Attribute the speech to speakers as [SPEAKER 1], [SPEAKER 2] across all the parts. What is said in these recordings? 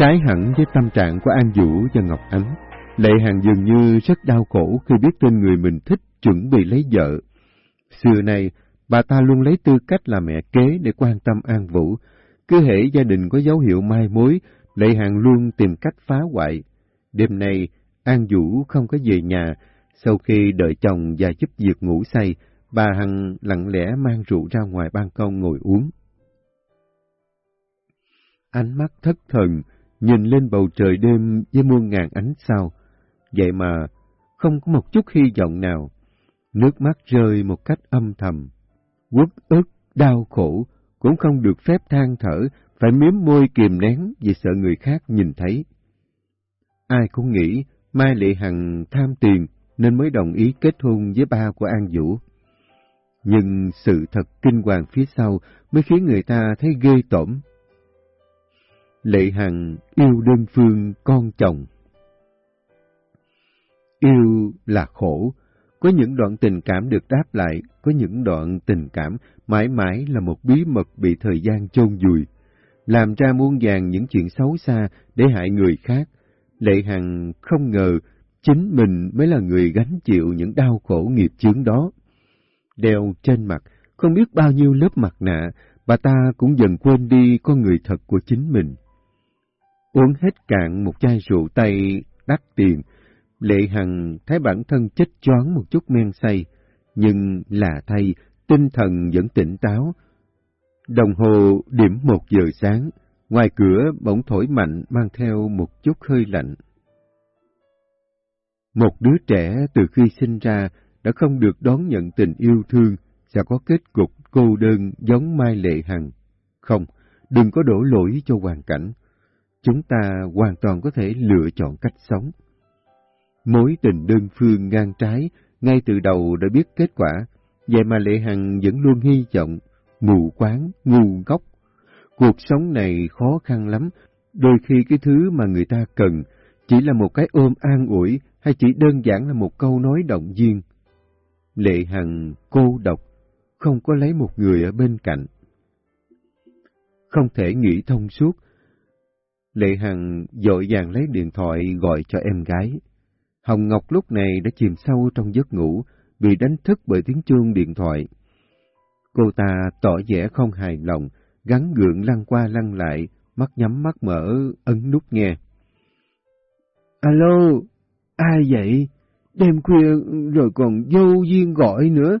[SPEAKER 1] Trái hẳn với tâm trạng của An Vũ và Ngọc Ánh, Lệ Hằng dường như rất đau khổ khi biết tin người mình thích chuẩn bị lấy vợ. Xưa nay, bà ta luôn lấy tư cách là mẹ kế để quan tâm An Vũ. Cứ hễ gia đình có dấu hiệu mai mối, Lệ Hằng luôn tìm cách phá hoại. Đêm nay, An Vũ không có về nhà. Sau khi đợi chồng và giúp việc ngủ say, bà Hằng lặng lẽ mang rượu ra ngoài ban công ngồi uống. Ánh mắt thất thần, nhìn lên bầu trời đêm với muôn ngàn ánh sao. Vậy mà, không có một chút hy vọng nào. Nước mắt rơi một cách âm thầm. Quốc ức, đau khổ, cũng không được phép than thở, phải miếm môi kìm nén vì sợ người khác nhìn thấy. Ai cũng nghĩ Mai Lệ Hằng tham tiền nên mới đồng ý kết hôn với ba của An Vũ. Nhưng sự thật kinh hoàng phía sau mới khiến người ta thấy ghê tởm. Lệ Hằng yêu đơn phương con chồng. Yêu là khổ, có những đoạn tình cảm được đáp lại, có những đoạn tình cảm mãi mãi là một bí mật bị thời gian chôn vùi, làm ra muôn vàng những chuyện xấu xa để hại người khác. Lệ Hằng không ngờ chính mình mới là người gánh chịu những đau khổ nghiệp chướng đó. Đeo trên mặt, không biết bao nhiêu lớp mặt nạ, bà ta cũng dần quên đi con người thật của chính mình. Uống hết cạn một chai rượu tay đắt tiền, Lệ Hằng thấy bản thân chết choáng một chút men say, nhưng là thay, tinh thần vẫn tỉnh táo. Đồng hồ điểm một giờ sáng, ngoài cửa bỗng thổi mạnh mang theo một chút hơi lạnh. Một đứa trẻ từ khi sinh ra đã không được đón nhận tình yêu thương, sẽ có kết cục cô đơn giống Mai Lệ Hằng. Không, đừng có đổ lỗi cho hoàn cảnh. Chúng ta hoàn toàn có thể lựa chọn cách sống. Mối tình đơn phương ngang trái, ngay từ đầu đã biết kết quả, vậy mà Lệ Hằng vẫn luôn hy vọng, mù quáng, ngu ngốc. Cuộc sống này khó khăn lắm, đôi khi cái thứ mà người ta cần chỉ là một cái ôm an ủi hay chỉ đơn giản là một câu nói động viên. Lệ Hằng cô độc, không có lấy một người ở bên cạnh. Không thể nghĩ thông suốt, Lệ Hằng dội vàng lấy điện thoại gọi cho em gái. Hồng Ngọc lúc này đã chìm sâu trong giấc ngủ, bị đánh thức bởi tiếng chuông điện thoại. Cô ta tỏ vẻ không hài lòng, gắn gượng lăn qua lăn lại, mắt nhắm mắt mở, ấn nút nghe. Alo, ai vậy? Đêm khuya rồi còn vô duyên gọi nữa.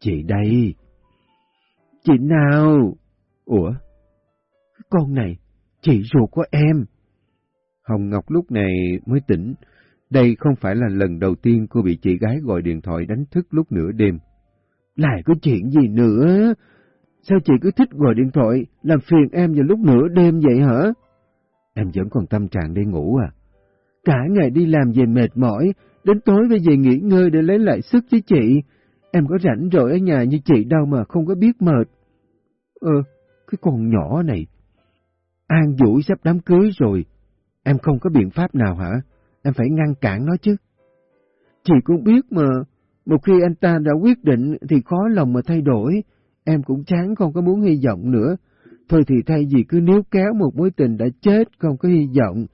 [SPEAKER 1] Chị đây. Chị nào? Ủa? Con này, chị ruột của em. Hồng Ngọc lúc này mới tỉnh. Đây không phải là lần đầu tiên cô bị chị gái gọi điện thoại đánh thức lúc nửa đêm. Lại có chuyện gì nữa? Sao chị cứ thích gọi điện thoại, làm phiền em vào lúc nửa đêm vậy hả? Em vẫn còn tâm trạng đi ngủ à? Cả ngày đi làm về mệt mỏi, đến tối về về nghỉ ngơi để lấy lại sức với chị. Em có rảnh rỗi ở nhà như chị đâu mà không có biết mệt. Ờ, cái con nhỏ này. An Vũ sắp đám cưới rồi. Em không có biện pháp nào hả? Em phải ngăn cản nó chứ. Chị cũng biết mà, một khi anh ta đã quyết định thì khó lòng mà thay đổi. Em cũng chán không có muốn hy vọng nữa. Thôi thì thay vì cứ níu kéo một mối tình đã chết không có hy vọng,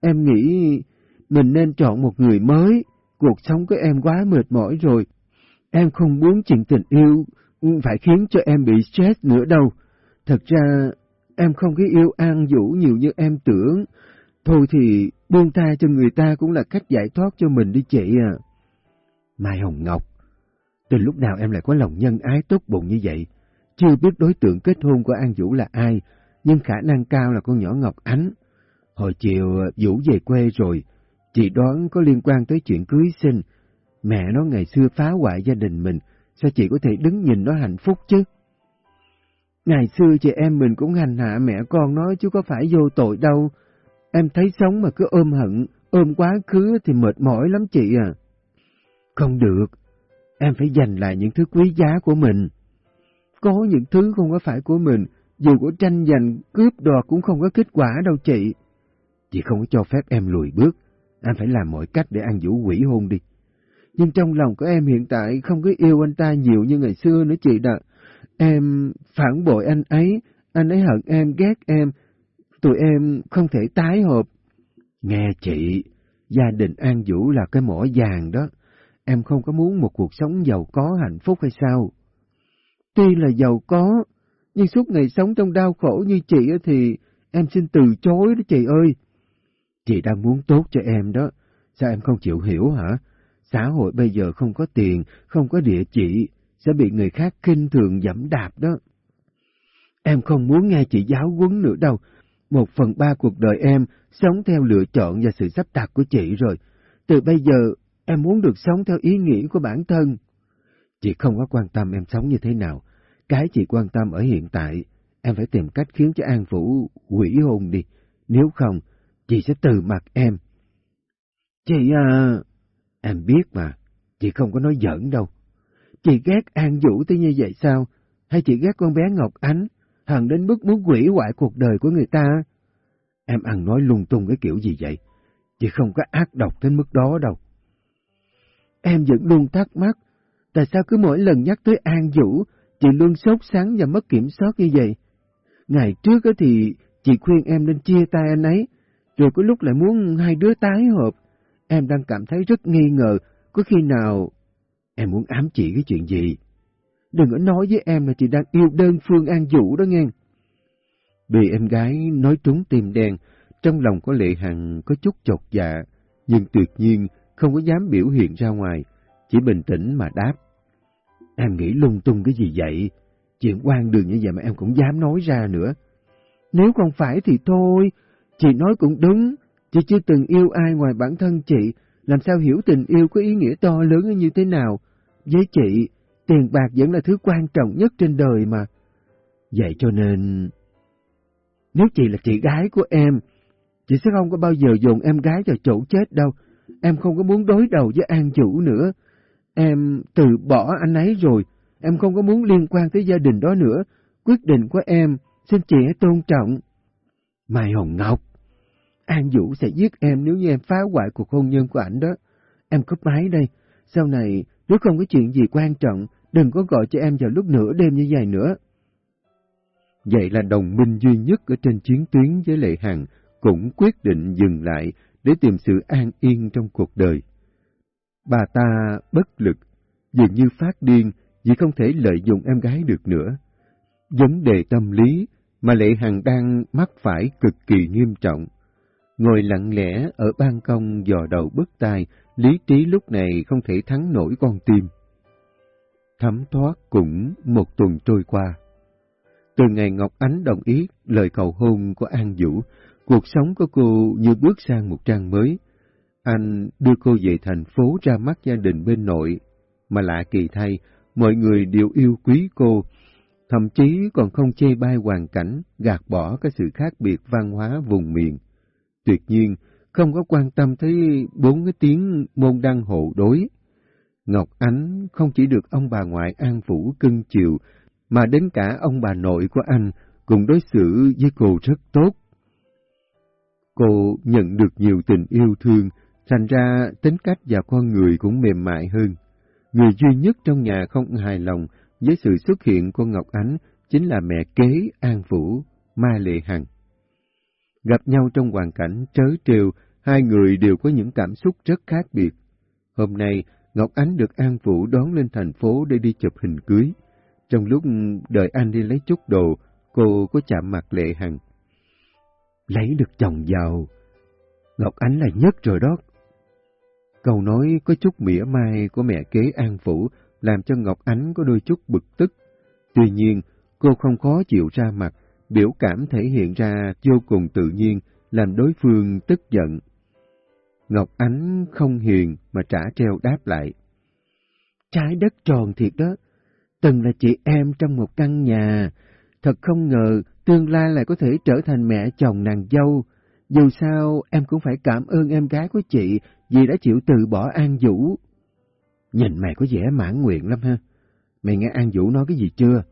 [SPEAKER 1] em nghĩ mình nên chọn một người mới. Cuộc sống của em quá mệt mỏi rồi. Em không muốn chuyện tình yêu phải khiến cho em bị stress nữa đâu. Thật ra, em không có yêu An Vũ nhiều như em tưởng. Thôi thì buông tay cho người ta cũng là cách giải thoát cho mình đi chị à. Mai Hồng Ngọc, từ lúc nào em lại có lòng nhân ái tốt bụng như vậy? Chưa biết đối tượng kết hôn của An Vũ là ai, nhưng khả năng cao là con nhỏ Ngọc Ánh. Hồi chiều à, Vũ về quê rồi, chị đoán có liên quan tới chuyện cưới sinh. Mẹ nó ngày xưa phá hoại gia đình mình, sao chị có thể đứng nhìn nó hạnh phúc chứ? Ngày xưa chị em mình cũng hành hạ mẹ con nói chứ có phải vô tội đâu. Em thấy sống mà cứ ôm hận, ôm quá khứ thì mệt mỏi lắm chị à. Không được, em phải giành lại những thứ quý giá của mình. Có những thứ không có phải của mình, dù có tranh giành, cướp đoạt cũng không có kết quả đâu chị. Chị không có cho phép em lùi bước, em phải làm mọi cách để ăn vũ quỷ hôn đi. Nhưng trong lòng của em hiện tại không có yêu anh ta nhiều như ngày xưa nữa chị đã. Em phản bội anh ấy, anh ấy hận em, ghét em. tụi em không thể tái hợp. Nghe chị, gia đình An Vũ là cái mỏ vàng đó. Em không có muốn một cuộc sống giàu có hạnh phúc hay sao? Tuy là giàu có, nhưng suốt ngày sống trong đau khổ như chị thì em xin từ chối đó chị ơi. Chị đang muốn tốt cho em đó, sao em không chịu hiểu hả? Xã hội bây giờ không có tiền, không có địa chỉ, sẽ bị người khác kinh thường dẫm đạp đó. Em không muốn nghe chị giáo huấn nữa đâu. Một phần ba cuộc đời em sống theo lựa chọn và sự sắp đặt của chị rồi. Từ bây giờ, em muốn được sống theo ý nghĩ của bản thân. Chị không có quan tâm em sống như thế nào. Cái chị quan tâm ở hiện tại, em phải tìm cách khiến cho An Vũ quỷ hôn đi. Nếu không, chị sẽ từ mặt em. Chị à... Em biết mà, chị không có nói giỡn đâu. Chị ghét An Vũ tới như vậy sao? Hay chị ghét con bé Ngọc Ánh, hằng đến mức muốn quỷ hoại cuộc đời của người ta? Em ăn nói lung tung cái kiểu gì vậy? Chị không có ác độc đến mức đó đâu. Em vẫn luôn thắc mắc, tại sao cứ mỗi lần nhắc tới An Vũ, chị luôn sốt sắng và mất kiểm soát như vậy? Ngày trước thì chị khuyên em nên chia tay anh ấy, rồi có lúc lại muốn hai đứa tái hợp. Em đang cảm thấy rất nghi ngờ, có khi nào em muốn ám chỉ cái chuyện gì? Đừng có nói với em là chị đang yêu đơn phương An Vũ đó nghe. Bị em gái nói trúng tim đen, trong lòng có lệ hằng có chút chột dạ, nhưng tuyệt nhiên không có dám biểu hiện ra ngoài, chỉ bình tĩnh mà đáp. Em nghĩ lung tung cái gì vậy? Chuyện quan đường như vậy mà em cũng dám nói ra nữa. Nếu không phải thì thôi, chị nói cũng đúng, chị chưa từng yêu ai ngoài bản thân chị, làm sao hiểu tình yêu có ý nghĩa to lớn như thế nào. Với chị, tiền bạc vẫn là thứ quan trọng nhất trên đời mà. Vậy cho nên, nếu chị là chị gái của em, chị sẽ không có bao giờ dồn em gái vào chỗ chết đâu. Em không có muốn đối đầu với An Chủ nữa. Em từ bỏ anh ấy rồi, em không có muốn liên quan tới gia đình đó nữa. Quyết định của em, xin chị hãy tôn trọng. Mai Hồng Ngọc, An Vũ sẽ giết em nếu như em phá hoại cuộc hôn nhân của ảnh đó. Em cúp máy đây, sau này nếu không có chuyện gì quan trọng, đừng có gọi cho em vào lúc nửa đêm như vậy nữa. Vậy là đồng minh duy nhất ở trên chiến tuyến với Lệ Hằng cũng quyết định dừng lại để tìm sự an yên trong cuộc đời. Bà ta bất lực, dường như phát điên vì không thể lợi dụng em gái được nữa. Vấn đề tâm lý mà Lệ Hằng đang mắc phải cực kỳ nghiêm trọng. Ngồi lặng lẽ ở ban công dò đầu bức tai, lý trí lúc này không thể thắng nổi con tim. Thấm thoát cũng một tuần trôi qua. Từ ngày Ngọc Ánh đồng ý lời cầu hôn của An Vũ, cuộc sống của cô như bước sang một trang mới. Anh đưa cô về thành phố ra mắt gia đình bên nội, mà lạ kỳ thay, mọi người đều yêu quý cô, thậm chí còn không chê bai hoàn cảnh, gạt bỏ cái sự khác biệt văn hóa vùng miền. Tuyệt nhiên, không có quan tâm tới bốn cái tiếng môn đăng hộ đối. Ngọc Ánh không chỉ được ông bà ngoại an phủ cưng chiều, mà đến cả ông bà nội của anh cũng đối xử với cô rất tốt. Cô nhận được nhiều tình yêu thương, thành ra tính cách và con người cũng mềm mại hơn. Người duy nhất trong nhà không hài lòng với sự xuất hiện của Ngọc Ánh chính là mẹ kế An Vũ, mai Lệ Hằng. Gặp nhau trong hoàn cảnh trớ trêu, hai người đều có những cảm xúc rất khác biệt. Hôm nay, Ngọc Ánh được An Vũ đón lên thành phố để đi chụp hình cưới. Trong lúc đợi anh đi lấy chút đồ, cô có chạm mặt Lệ Hằng. Lấy được chồng giàu, Ngọc Ánh là nhất rồi đó. Câu nói có chút mỉa mai của mẹ kế An Phủ làm cho Ngọc Ánh có đôi chút bực tức. Tuy nhiên, cô không khó chịu ra mặt, biểu cảm thể hiện ra vô cùng tự nhiên, làm đối phương tức giận. Ngọc Ánh không hiền mà trả treo đáp lại. Trái đất tròn thiệt đó, từng là chị em trong một căn nhà, thật không ngờ tương lai lại có thể trở thành mẹ chồng nàng dâu. Dù sao, em cũng phải cảm ơn em gái của chị vì đã chịu từ bỏ An Vũ. Nhìn mày có vẻ mãn nguyện lắm ha. Mày nghe An Vũ nói cái gì chưa?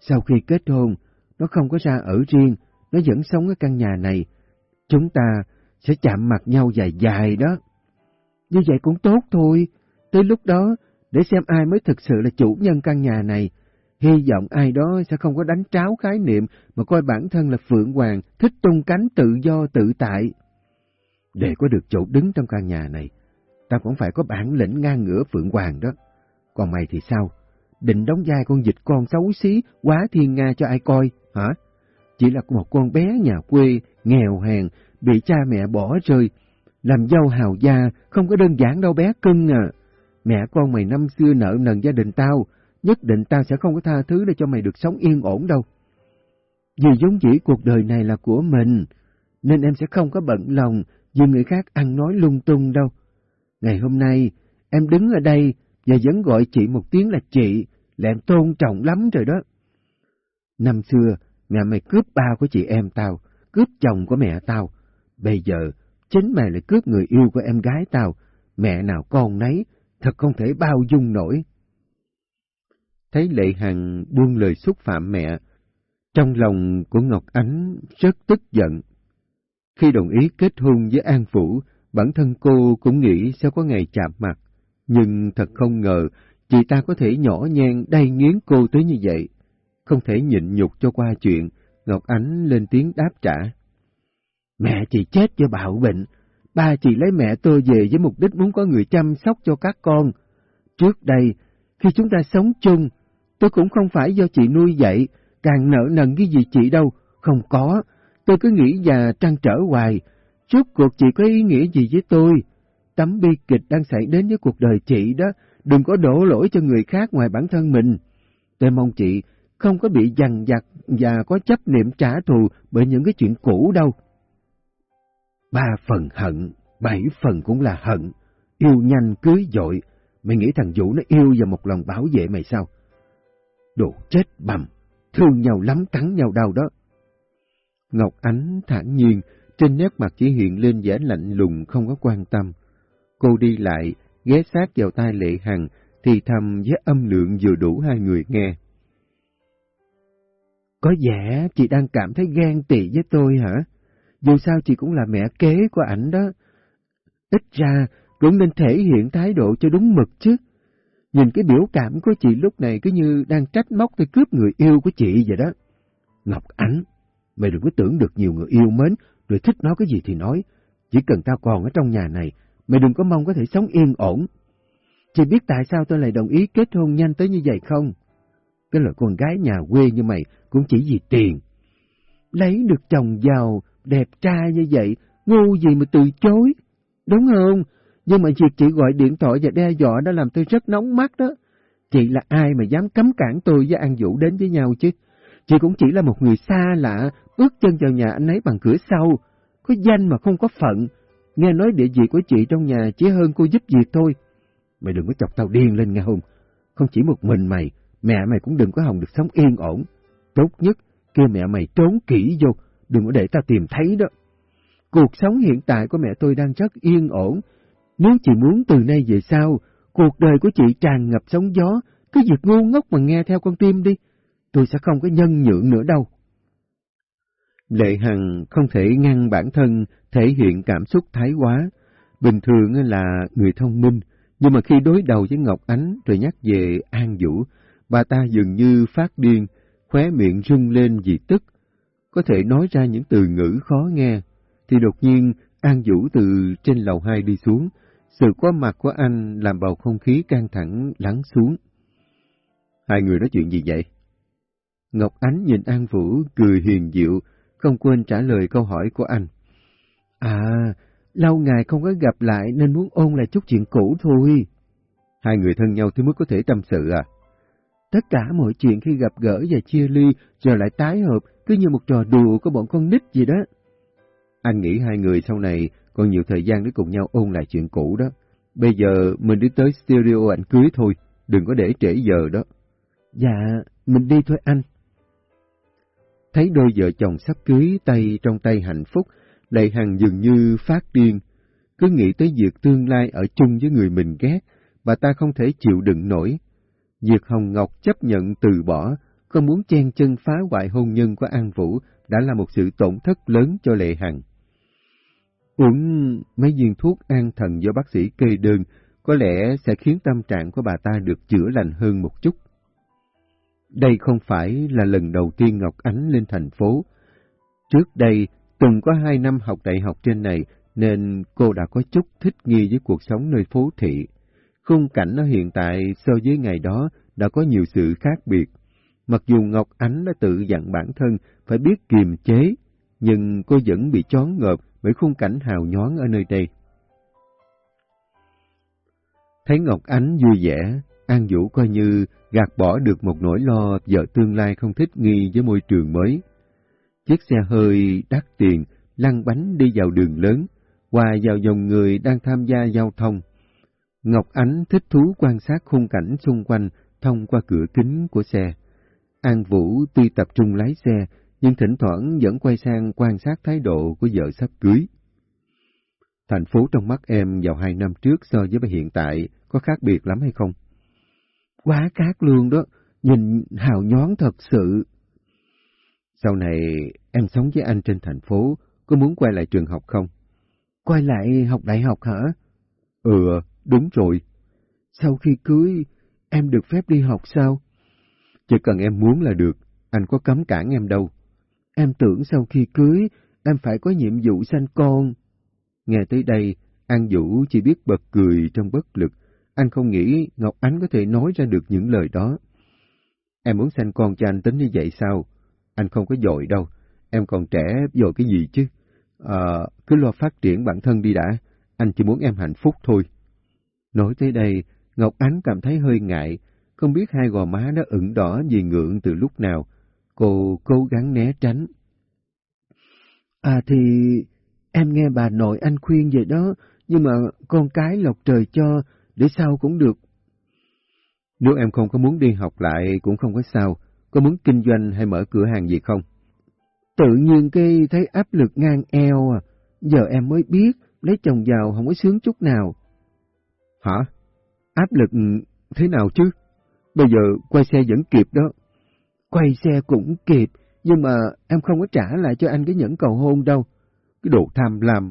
[SPEAKER 1] Sau khi kết hôn, nó không có ra ở riêng, nó vẫn sống ở căn nhà này. Chúng ta sẽ chạm mặt nhau dài dài đó. Như vậy cũng tốt thôi. Tới lúc đó, để xem ai mới thực sự là chủ nhân căn nhà này. hy vọng ai đó sẽ không có đánh tráo khái niệm mà coi bản thân là Phượng Hoàng, thích tung cánh tự do tự tại. Để có được chỗ đứng trong căn nhà này, ta cũng phải có bản lĩnh ngang ngửa Phượng Hoàng đó. Còn mày thì sao? Định đóng vai con dịch con xấu xí, quá thiên nga cho ai coi, hả? Chỉ là một con bé nhà quê, nghèo hèn, bị cha mẹ bỏ rơi. Làm dâu hào gia không có đơn giản đâu bé cưng à. Mẹ con mày năm xưa nợ nần gia đình tao, nhất định tao sẽ không có tha thứ để cho mày được sống yên ổn đâu. Vì giống dĩ cuộc đời này là của mình, nên em sẽ không có bận lòng vì người khác ăn nói lung tung đâu. Ngày hôm nay, em đứng ở đây và vẫn gọi chị một tiếng là chị, là em tôn trọng lắm rồi đó. Năm xưa, mẹ mày cướp ba của chị em tao, cướp chồng của mẹ tao. Bây giờ, chính mày lại cướp người yêu của em gái tao, mẹ nào con nấy, thật không thể bao dung nổi. Thấy Lệ Hằng buông lời xúc phạm mẹ, trong lòng của Ngọc Ánh rất tức giận. Khi đồng ý kết hôn với An Phủ, bản thân cô cũng nghĩ sẽ có ngày chạm mặt, nhưng thật không ngờ chị ta có thể nhỏ nhen đay nghiến cô tới như vậy. Không thể nhịn nhục cho qua chuyện, Ngọc Ánh lên tiếng đáp trả. Mẹ chị chết do bạo bệnh, ba chị lấy mẹ tôi về với mục đích muốn có người chăm sóc cho các con. Trước đây, khi chúng ta sống chung, tôi cũng không phải do chị nuôi dạy, càng nợ nần cái gì chị đâu, không có. Tôi cứ nghĩ và trăn trở hoài, Rốt cuộc chị có ý nghĩa gì với tôi? Tấm bi kịch đang xảy đến với cuộc đời chị đó, đừng có đổ lỗi cho người khác ngoài bản thân mình. Tôi mong chị không có bị dằn vặt và có chấp niệm trả thù bởi những cái chuyện cũ đâu. Ba phần hận, bảy phần cũng là hận. Yêu nhanh cưới dội, mày nghĩ thằng Vũ nó yêu và một lòng bảo vệ mày sao? Đồ chết bầm, thương nhau lắm cắn nhau đau đó. Ngọc Ánh thản nhiên, trên nét mặt chỉ hiện lên vẻ lạnh lùng không có quan tâm. Cô đi lại, ghé sát vào tai Lệ Hằng, thì thầm với âm lượng vừa đủ hai người nghe. Có vẻ chị đang cảm thấy ghen tị với tôi hả? Dù sao chị cũng là mẹ kế của ảnh đó. Ít ra cũng nên thể hiện thái độ cho đúng mực chứ. Nhìn cái biểu cảm của chị lúc này cứ như đang trách móc tôi cướp người yêu của chị vậy đó. Ngọc Ánh, mày đừng có tưởng được nhiều người yêu mến rồi thích nói cái gì thì nói. Chỉ cần tao còn ở trong nhà này, mày đừng có mong có thể sống yên ổn. Chị biết tại sao tôi lại đồng ý kết hôn nhanh tới như vậy không? Cái loại con gái nhà quê như mày cũng chỉ vì tiền. Lấy được chồng giàu, đẹp trai như vậy, ngu gì mà từ chối. Đúng không? Nhưng mà việc chị gọi điện thoại và đe dọa đã làm tôi rất nóng mắt đó. Chị là ai mà dám cấm cản tôi với An Vũ đến với nhau chứ? Chị cũng chỉ là một người xa lạ, bước chân vào nhà anh ấy bằng cửa sau. Có danh mà không có phận. Nghe nói địa vị của chị trong nhà chỉ hơn cô giúp việc thôi. Mày đừng có chọc tao điên lên nghe không? Không chỉ một mình mày, mẹ mày cũng đừng có hồng được sống yên ổn. Tốt nhất, kêu mẹ mày trốn kỹ vô, đừng có để tao tìm thấy đó. Cuộc sống hiện tại của mẹ tôi đang rất yên ổn. Nếu chị muốn từ nay về sau, cuộc đời của chị tràn ngập sóng gió, cứ việc ngu ngốc mà nghe theo con tim đi tôi sẽ không có nhân nhượng nữa đâu. Lệ Hằng không thể ngăn bản thân thể hiện cảm xúc thái quá. Bình thường là người thông minh, nhưng mà khi đối đầu với Ngọc Ánh rồi nhắc về An Vũ, bà ta dường như phát điên, khóe miệng rung lên vì tức. Có thể nói ra những từ ngữ khó nghe, thì đột nhiên An Vũ từ trên lầu hai đi xuống, sự có mặt của anh làm bầu không khí căng thẳng lắng xuống. Hai người nói chuyện gì vậy? Ngọc Ánh nhìn An Vũ cười hiền diệu, không quên trả lời câu hỏi của anh. À, lâu ngày không có gặp lại nên muốn ôn lại chút chuyện cũ thôi. Hai người thân nhau thì mới có thể tâm sự à? Tất cả mọi chuyện khi gặp gỡ và chia ly rồi lại tái hợp cứ như một trò đùa của bọn con nít gì đó. Anh nghĩ hai người sau này còn nhiều thời gian để cùng nhau ôn lại chuyện cũ đó. Bây giờ mình đi tới studio ảnh cưới thôi, đừng có để trễ giờ đó. Dạ, mình đi thôi anh. Thấy đôi vợ chồng sắp cưới tay trong tay hạnh phúc, Lệ Hằng dường như phát điên. Cứ nghĩ tới việc tương lai ở chung với người mình ghét, bà ta không thể chịu đựng nổi. Việc Hồng Ngọc chấp nhận từ bỏ, không muốn chen chân phá hoại hôn nhân của An Vũ đã là một sự tổn thất lớn cho Lệ Hằng. Uống mấy viên thuốc an thần do bác sĩ kê đơn có lẽ sẽ khiến tâm trạng của bà ta được chữa lành hơn một chút. Đây không phải là lần đầu tiên Ngọc Ánh lên thành phố. Trước đây, từng có hai năm học đại học trên này, nên cô đã có chút thích nghi với cuộc sống nơi phố thị. Khung cảnh ở hiện tại so với ngày đó đã có nhiều sự khác biệt. Mặc dù Ngọc Ánh đã tự dặn bản thân phải biết kiềm chế, nhưng cô vẫn bị chón ngợp bởi khung cảnh hào nhoáng ở nơi đây. Thấy Ngọc Ánh vui vẻ, An Vũ coi như gạt bỏ được một nỗi lo vợ tương lai không thích nghi với môi trường mới. Chiếc xe hơi đắt tiền lăn bánh đi vào đường lớn, hòa vào dòng người đang tham gia giao thông. Ngọc Ánh thích thú quan sát khung cảnh xung quanh thông qua cửa kính của xe. An Vũ tuy tập trung lái xe, nhưng thỉnh thoảng vẫn quay sang quan sát thái độ của vợ sắp cưới. Thành phố trong mắt em vào hai năm trước so với hiện tại có khác biệt lắm hay không? Quá cát luôn đó, nhìn hào nhón thật sự. Sau này em sống với anh trên thành phố, có muốn quay lại trường học không? Quay lại học đại học hả? Ừ, đúng rồi. Sau khi cưới, em được phép đi học sao? Chỉ cần em muốn là được, anh có cấm cản em đâu. Em tưởng sau khi cưới, em phải có nhiệm vụ sanh con. Nghe tới đây, An Vũ chỉ biết bật cười trong bất lực. Anh không nghĩ Ngọc Ánh có thể nói ra được những lời đó. Em muốn sanh con cho anh tính như vậy sao? Anh không có dội đâu. Em còn trẻ, dội cái gì chứ? À, cứ lo phát triển bản thân đi đã. Anh chỉ muốn em hạnh phúc thôi. Nói tới đây, Ngọc Ánh cảm thấy hơi ngại, không biết hai gò má nó ửng đỏ vì ngượng từ lúc nào. Cô cố gắng né tránh. À thì em nghe bà nội anh khuyên vậy đó, nhưng mà con cái lộc trời cho, để sau cũng được. Nếu em không có muốn đi học lại cũng không có sao, có muốn kinh doanh hay mở cửa hàng gì không? Tự nhiên cái thấy áp lực ngang eo à, giờ em mới biết lấy chồng giàu không có sướng chút nào. Hả? Áp lực thế nào chứ? Bây giờ quay xe vẫn kịp đó. Quay xe cũng kịp, nhưng mà em không có trả lại cho anh cái nhẫn cầu hôn đâu. Cái đồ tham lam.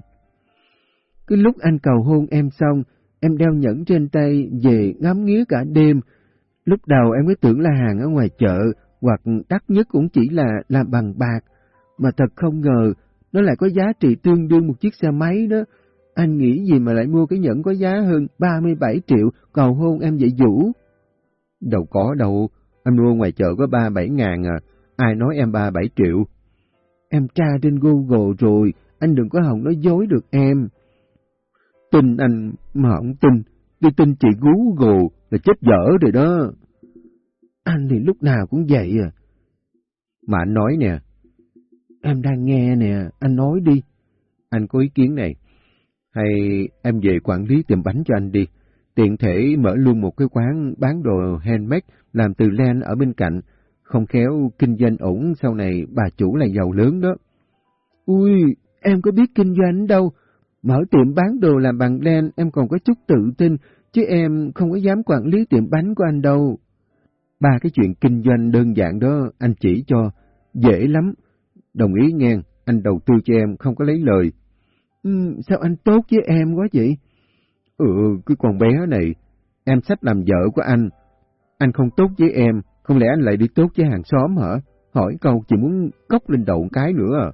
[SPEAKER 1] Cái lúc anh cầu hôn em xong, em đeo nhẫn trên tay về ngắm nghía cả đêm. Lúc đầu em cứ tưởng là hàng ở ngoài chợ, hoặc đắt nhất cũng chỉ là làm bằng bạc. Mà thật không ngờ, nó lại có giá trị tương đương một chiếc xe máy đó. Anh nghĩ gì mà lại mua cái nhẫn có giá hơn 37 triệu cầu hôn em vậy Vũ? Đâu có đâu, anh mua ngoài chợ có 3-7 ngàn à, ai nói em 3-7 triệu. Em tra trên Google rồi, anh đừng có hòng nói dối được em. Tin anh mà không tin, đi tin chị gú gồ là chết dở rồi đó. Anh thì lúc nào cũng vậy à. Mà anh nói nè. Em đang nghe nè, anh nói đi. Anh có ý kiến này. Hay em về quản lý tiệm bánh cho anh đi. Tiện thể mở luôn một cái quán bán đồ handmade làm từ len ở bên cạnh. Không khéo kinh doanh ổn sau này bà chủ là giàu lớn đó. Ui, em có biết kinh doanh đâu. Mở tiệm bán đồ làm bằng len em còn có chút tự tin, chứ em không có dám quản lý tiệm bánh của anh đâu. Ba cái chuyện kinh doanh đơn giản đó anh chỉ cho, dễ lắm. Đồng ý nghe, anh đầu tư cho em không có lấy lời. Ừ, sao anh tốt với em quá vậy? Ừ, cái con bé này, em sắp làm vợ của anh. Anh không tốt với em, không lẽ anh lại đi tốt với hàng xóm hả? Hỏi câu chỉ muốn cốc lên đầu cái nữa à?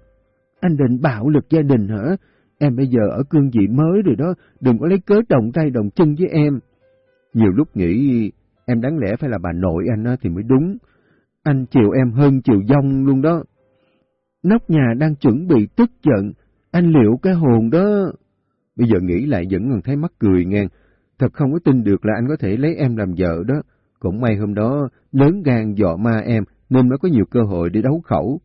[SPEAKER 1] Anh định bạo lực gia đình hả? Em bây giờ ở cương vị mới rồi đó, đừng có lấy cớ đồng tay đồng chân với em. Nhiều lúc nghĩ em đáng lẽ phải là bà nội anh thì mới đúng. Anh chiều em hơn chiều dông luôn đó. Nóc nhà đang chuẩn bị tức giận, anh liệu cái hồn đó. Bây giờ nghĩ lại vẫn còn thấy mắc cười ngang. Thật không có tin được là anh có thể lấy em làm vợ đó. Cũng may hôm đó lớn gan dọ ma em nên mới có nhiều cơ hội để đấu khẩu.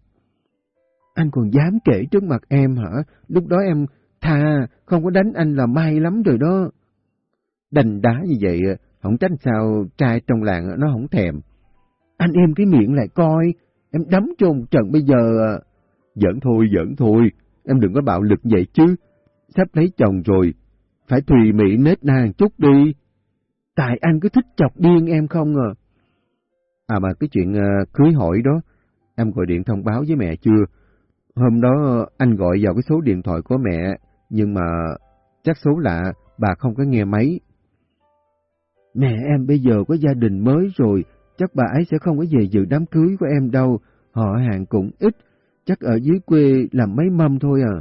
[SPEAKER 1] Anh còn dám kể trước mặt em hả? Lúc đó em tha, không có đánh anh là may lắm rồi đó. Đành đá như vậy, không tránh sao trai trong làng nó không thèm. Anh em cái miệng lại coi, em đấm cho một trận bây giờ... Giỡn thôi, giỡn thôi, em đừng có bạo lực vậy chứ. Sắp lấy chồng rồi, phải thùy mị nết nàng chút đi. Tại anh cứ thích chọc điên em không à. À mà cái chuyện ờ, cưới hỏi đó, em gọi điện thông báo với mẹ chưa? Hôm đó anh gọi vào cái số điện thoại của mẹ, nhưng mà chắc số lạ, bà không có nghe máy. Mẹ em bây giờ có gia đình mới rồi, chắc bà ấy sẽ không có về dự đám cưới của em đâu, họ hàng cũng ít, chắc ở dưới quê làm mấy mâm thôi à.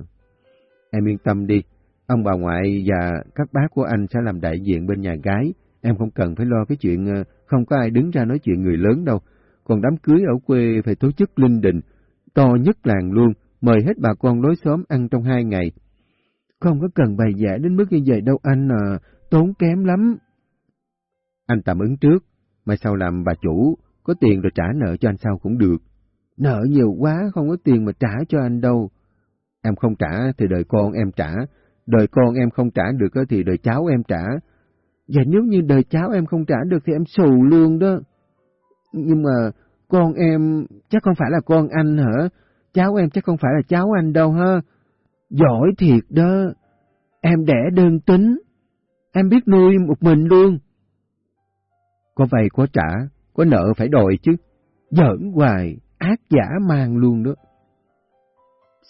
[SPEAKER 2] Em yên tâm đi, ông bà ngoại và các bác của anh sẽ làm đại diện bên nhà gái, em không cần phải lo cái chuyện ờ, không có ai đứng ra nói chuyện người lớn đâu. Còn đám cưới ở quê phải tổ chức linh đình, to nhất làng luôn, mời hết bà con lối xóm ăn trong hai ngày.
[SPEAKER 1] Không có cần bày vẽ đến mức như vậy đâu anh à, tốn kém lắm.
[SPEAKER 2] Anh tạm ứng trước, mai sau làm bà chủ, có tiền rồi trả nợ cho anh sau cũng được.
[SPEAKER 1] Nợ nhiều quá, không có tiền mà trả cho anh đâu.
[SPEAKER 2] Em không trả thì đời con em trả, đời con em không trả được thì đời cháu em trả.
[SPEAKER 1] Và nếu như đời cháu em không trả được thì em xù luôn đó. Nhưng mà con em chắc không phải là con anh hả? Cháu em chắc không phải là cháu anh đâu ha. Giỏi thiệt đó. Em đẻ đơn tính. Em biết nuôi một mình luôn.
[SPEAKER 2] Có vay có trả, có nợ phải đòi chứ.
[SPEAKER 1] Giỡn hoài, ác giả mang luôn đó.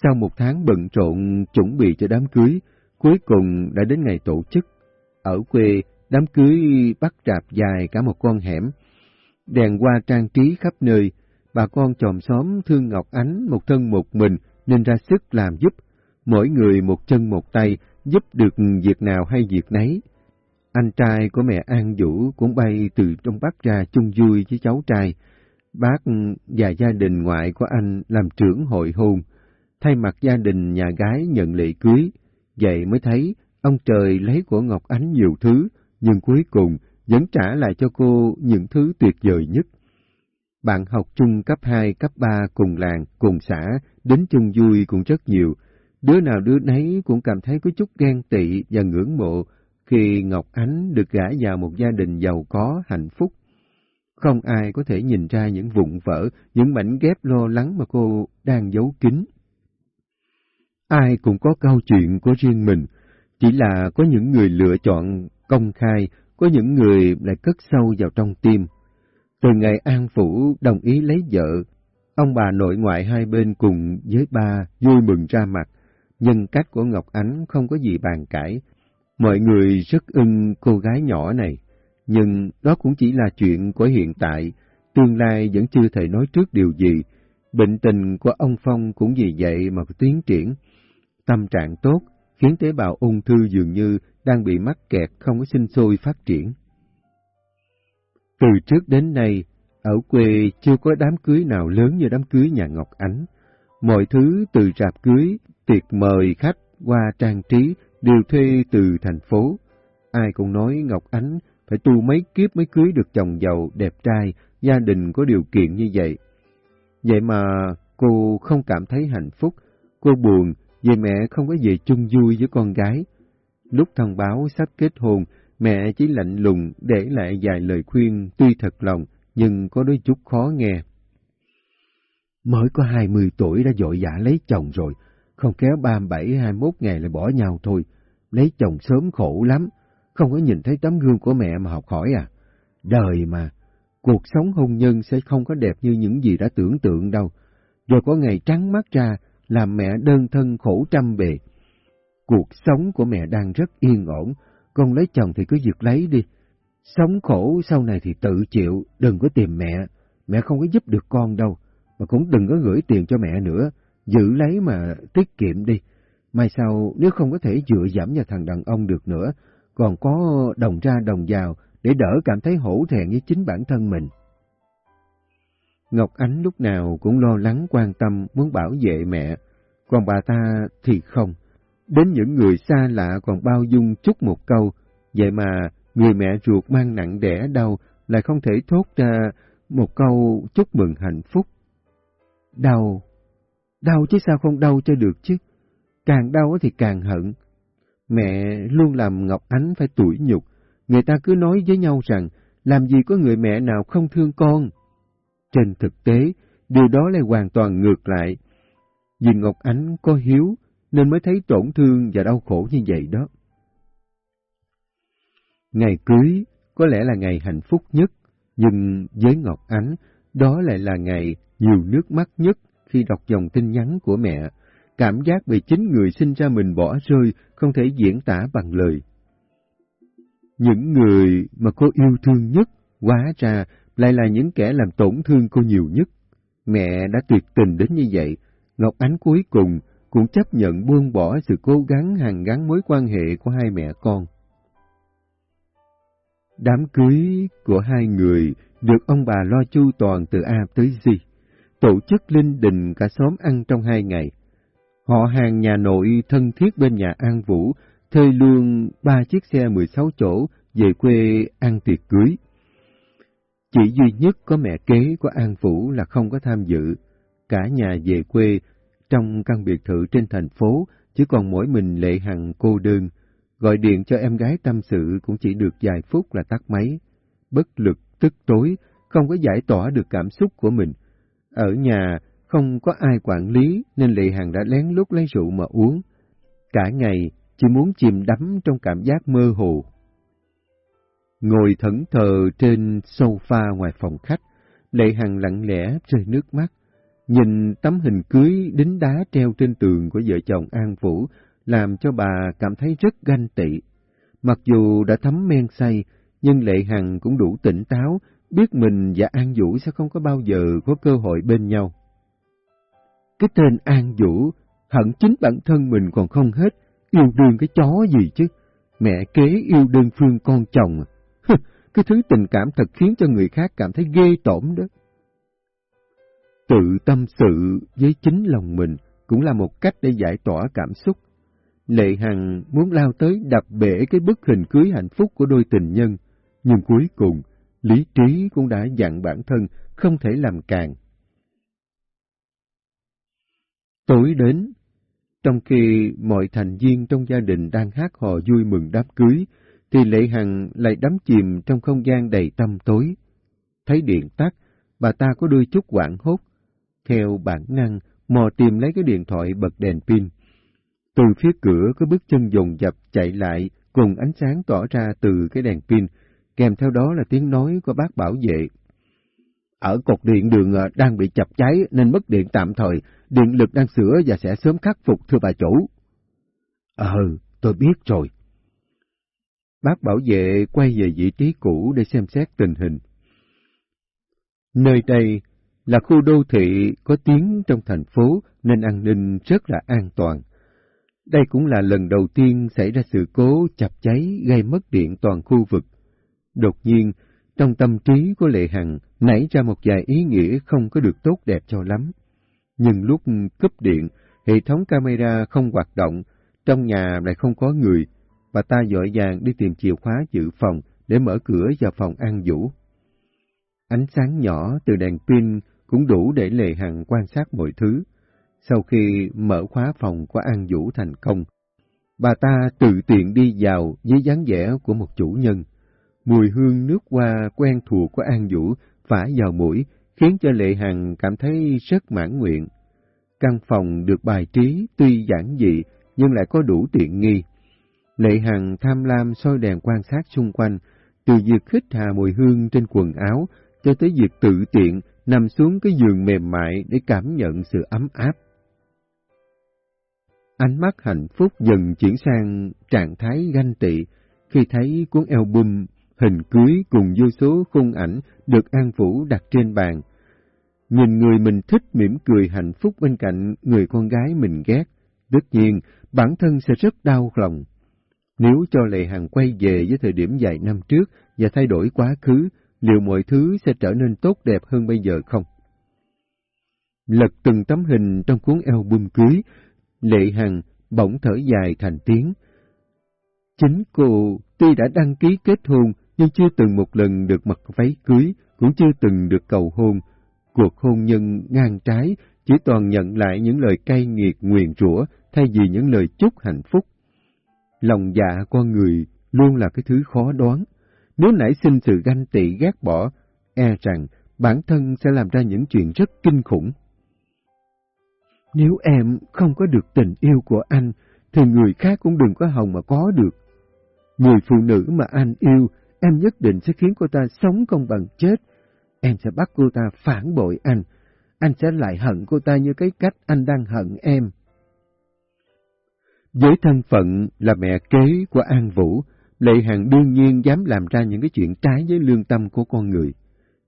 [SPEAKER 2] Sau một tháng bận rộn chuẩn bị cho đám cưới, cuối cùng đã đến ngày tổ chức. Ở quê, đám cưới bắt rạp dài cả một con hẻm. Đèn hoa trang trí khắp nơi, bà con chòm xóm thương Ngọc Ánh một thân một mình nên ra sức làm giúp, mỗi người một chân một tay, giúp được việc nào hay việc nấy. Anh trai của mẹ An Vũ cũng bay từ trong Bắc ra chung vui với cháu trai. Bác và gia đình ngoại của anh làm trưởng hội hôn, thay mặt gia đình nhà gái nhận lễ cưới. Vậy mới thấy ông trời lấy của Ngọc Ánh nhiều thứ, nhưng cuối cùng vẫn trả lại cho cô những thứ tuyệt vời nhất. Bạn học chung cấp 2, cấp 3 cùng làng, cùng xã, đến chung vui cũng rất nhiều. Đứa nào đứa nấy cũng cảm thấy có chút ghen tị và ngưỡng mộ khi Ngọc Ánh được gả vào một gia đình giàu có, hạnh phúc. Không ai có thể nhìn ra những vụn vỡ, những mảnh ghép lo lắng mà cô đang giấu kín. Ai cũng có câu chuyện của riêng mình, chỉ là có những người lựa chọn công khai, có những người lại cất sâu vào trong tim. Từ ngày An Phủ đồng ý lấy vợ, ông bà nội ngoại hai bên cùng với ba vui mừng ra mặt, nhân cách của Ngọc Ánh không có gì bàn cãi. Mọi người rất ưng cô gái nhỏ này, nhưng đó cũng chỉ là chuyện của hiện tại, tương lai vẫn chưa thể nói trước điều gì. Bệnh tình của ông Phong cũng vì vậy mà tiến triển. Tâm trạng tốt, khiến tế bào ung thư dường như đang bị mắc kẹt không có sinh sôi phát triển. Từ trước đến nay, ở quê chưa có đám cưới nào lớn như đám cưới nhà Ngọc Ánh. Mọi thứ từ rạp cưới, tiệc mời khách qua trang trí đều thuê từ thành phố. Ai cũng nói Ngọc Ánh phải tu mấy kiếp mới cưới được chồng giàu, đẹp trai, gia đình có điều kiện như vậy. Vậy mà cô không cảm thấy hạnh phúc, cô buồn vì mẹ không có về chung vui với con gái. Lúc thông báo sắp kết hôn, mẹ chỉ lạnh lùng để lại vài lời khuyên tuy thật lòng nhưng có đôi chút khó nghe.
[SPEAKER 1] Mới có hai mươi tuổi đã dội dã lấy chồng rồi, không kéo ba bảy hai mốt ngày lại bỏ nhau thôi. Lấy chồng sớm khổ lắm, không có nhìn thấy tấm gương của mẹ mà học hỏi à. Đời mà, cuộc sống hôn nhân sẽ không có đẹp như những gì đã tưởng tượng đâu. Rồi có ngày trắng mắt ra, làm mẹ đơn thân khổ trăm bề. Cuộc sống của mẹ đang rất yên ổn, con lấy chồng thì cứ việc lấy đi. Sống khổ sau này thì tự chịu, đừng có tìm mẹ. Mẹ không có giúp được con đâu, mà cũng đừng có gửi tiền cho mẹ nữa. Giữ lấy mà tiết kiệm đi. Mai sau nếu không có thể dựa giảm vào thằng đàn ông được nữa, còn có đồng ra đồng vào để đỡ cảm thấy hổ thẹn với chính bản thân mình.
[SPEAKER 2] Ngọc Ánh lúc nào cũng lo lắng quan tâm muốn bảo vệ mẹ, còn bà ta thì không. Đến những người xa lạ còn bao dung chút một câu, vậy mà người mẹ ruột mang nặng đẻ đau lại không thể thốt ra một câu chúc mừng hạnh phúc.
[SPEAKER 1] Đau, đau chứ sao không đau cho được chứ, càng đau thì càng hận.
[SPEAKER 2] Mẹ luôn làm Ngọc Ánh phải tủi nhục, người ta cứ nói với nhau rằng làm gì có người mẹ nào không thương con. Trên thực tế, điều đó lại hoàn toàn ngược lại. Vì Ngọc Ánh có hiếu, nên mới thấy tổn thương và đau khổ như vậy đó. Ngày cưới có lẽ là ngày hạnh phúc nhất, nhưng với Ngọc Ánh, đó lại là ngày nhiều nước mắt nhất khi đọc dòng tin nhắn của mẹ. Cảm giác bị chính người sinh ra mình bỏ rơi không thể diễn tả bằng lời. Những người mà cô yêu thương nhất, quá ra lại là những kẻ làm tổn thương cô nhiều nhất. Mẹ đã tuyệt tình đến như vậy, Ngọc Ánh cuối cùng cũng chấp nhận buông bỏ sự cố gắng hàn gắn mối quan hệ của hai mẹ con. Đám cưới của hai người được ông bà lo chu toàn từ A tới Z, tổ chức linh đình cả xóm ăn trong hai ngày. Họ hàng nhà nội thân thiết bên nhà An Vũ thuê luôn ba chiếc xe 16 chỗ về quê ăn tiệc cưới. Chỉ duy nhất có mẹ kế của An Vũ là không có tham dự. Cả nhà về quê trong căn biệt thự trên thành phố, chỉ còn mỗi mình Lệ Hằng cô đơn. Gọi điện cho em gái tâm sự cũng chỉ được vài phút là tắt máy. Bất lực, tức tối, không có giải tỏa được cảm xúc của mình. Ở nhà, không có ai quản lý nên Lệ Hằng đã lén lút lấy rượu mà uống. Cả ngày, chỉ muốn chìm đắm trong cảm giác mơ hồ. Ngồi thẫn thờ trên sofa ngoài phòng khách, Lệ Hằng lặng lẽ rơi nước mắt. Nhìn tấm hình cưới đính đá treo trên tường của vợ chồng An Vũ làm cho bà cảm thấy rất ganh tị. Mặc dù đã thấm men say, nhưng Lệ Hằng cũng đủ tỉnh táo, biết mình và An Vũ sẽ không có bao giờ có cơ hội bên nhau. Cái tên An Vũ hận chính bản thân mình còn không hết, yêu đương cái chó gì chứ, mẹ kế yêu đơn phương con chồng. cái thứ tình cảm thật khiến cho người khác cảm thấy ghê tởm đó. Tự tâm sự với chính lòng mình cũng là một cách để giải tỏa cảm xúc. Lệ Hằng muốn lao tới đập bể cái bức hình cưới hạnh phúc của đôi tình nhân, nhưng cuối cùng, lý trí cũng đã dặn bản thân không thể làm càng. Tối đến, trong khi mọi thành viên trong gia đình đang hát hò vui mừng đám cưới, thì Lệ Hằng lại đắm chìm trong không gian đầy tăm tối. Thấy điện tắt, bà ta có đôi chút quảng hốt, theo bản năng mò tìm lấy cái điện thoại bật đèn pin. Từ phía cửa có bước chân dồn dập chạy lại cùng ánh sáng tỏ ra từ cái đèn pin, kèm theo đó là tiếng nói của bác bảo vệ. Ở cột điện đường ờ, đang bị chập cháy nên mất điện tạm thời, điện lực đang sửa và sẽ sớm khắc phục thưa bà chủ. Ờ, tôi biết rồi. Bác bảo vệ quay về vị trí cũ để xem xét tình hình. Nơi đây là khu đô thị có tiếng trong thành phố nên an ninh rất là an toàn. Đây cũng là lần đầu tiên xảy ra sự cố chập cháy gây mất điện toàn khu vực. Đột nhiên, trong tâm trí của Lệ Hằng nảy ra một vài ý nghĩa không có được tốt đẹp cho lắm. Nhưng lúc cúp điện, hệ thống camera không hoạt động, trong nhà lại không có người, và ta dội vàng đi tìm chìa khóa dự phòng để mở cửa vào phòng An Vũ. Ánh sáng nhỏ từ đèn pin cũng đủ để Lệ Hằng quan sát mọi thứ. Sau khi mở khóa phòng của An Vũ thành công, bà ta tự tiện đi vào với dáng vẻ của một chủ nhân. Mùi hương nước hoa quen thuộc của An Vũ phả vào mũi, khiến cho Lệ Hằng cảm thấy rất mãn nguyện. Căn phòng được bài trí tuy giản dị nhưng lại có đủ tiện nghi. Lệ Hằng tham lam soi đèn quan sát xung quanh, từ việc khích hà mùi hương trên quần áo cho tới việc tự tiện nằm xuống cái giường mềm mại để cảm nhận sự ấm áp. Ánh mắt hạnh phúc dần chuyển sang trạng thái ganh tị khi thấy cuốn album hình cưới cùng vô số khung ảnh được An Vũ đặt trên bàn. Nhìn người mình thích mỉm cười hạnh phúc bên cạnh người con gái mình ghét, tất nhiên bản thân sẽ rất đau lòng. Nếu cho Lệ Hằng quay về với thời điểm vài năm trước và thay đổi quá khứ, liệu mọi thứ sẽ trở nên tốt đẹp hơn bây giờ không? Lật từng tấm hình trong cuốn album cưới, Lệ Hằng bỗng thở dài thành tiếng. Chính cô tuy đã đăng ký kết hôn nhưng chưa từng một lần được mặc váy cưới, cũng chưa từng được cầu hôn. Cuộc hôn nhân ngang trái chỉ toàn nhận lại những lời cay nghiệt nguyền rủa thay vì những lời chúc hạnh phúc. Lòng dạ con người luôn là cái thứ khó đoán. Nếu nảy sinh sự ganh tị gác bỏ, e rằng bản thân sẽ làm ra những chuyện rất kinh khủng. Nếu em không có được tình yêu của anh, thì người khác cũng đừng có hòng mà có được. Người phụ nữ mà anh yêu, em nhất định sẽ khiến cô ta sống không bằng chết. Em sẽ bắt cô ta phản bội anh. Anh sẽ lại hận cô ta như cái cách anh đang hận em. Với thân phận là mẹ kế của An Vũ, Lệ Hằng đương nhiên dám làm ra những cái chuyện trái với lương tâm của con người.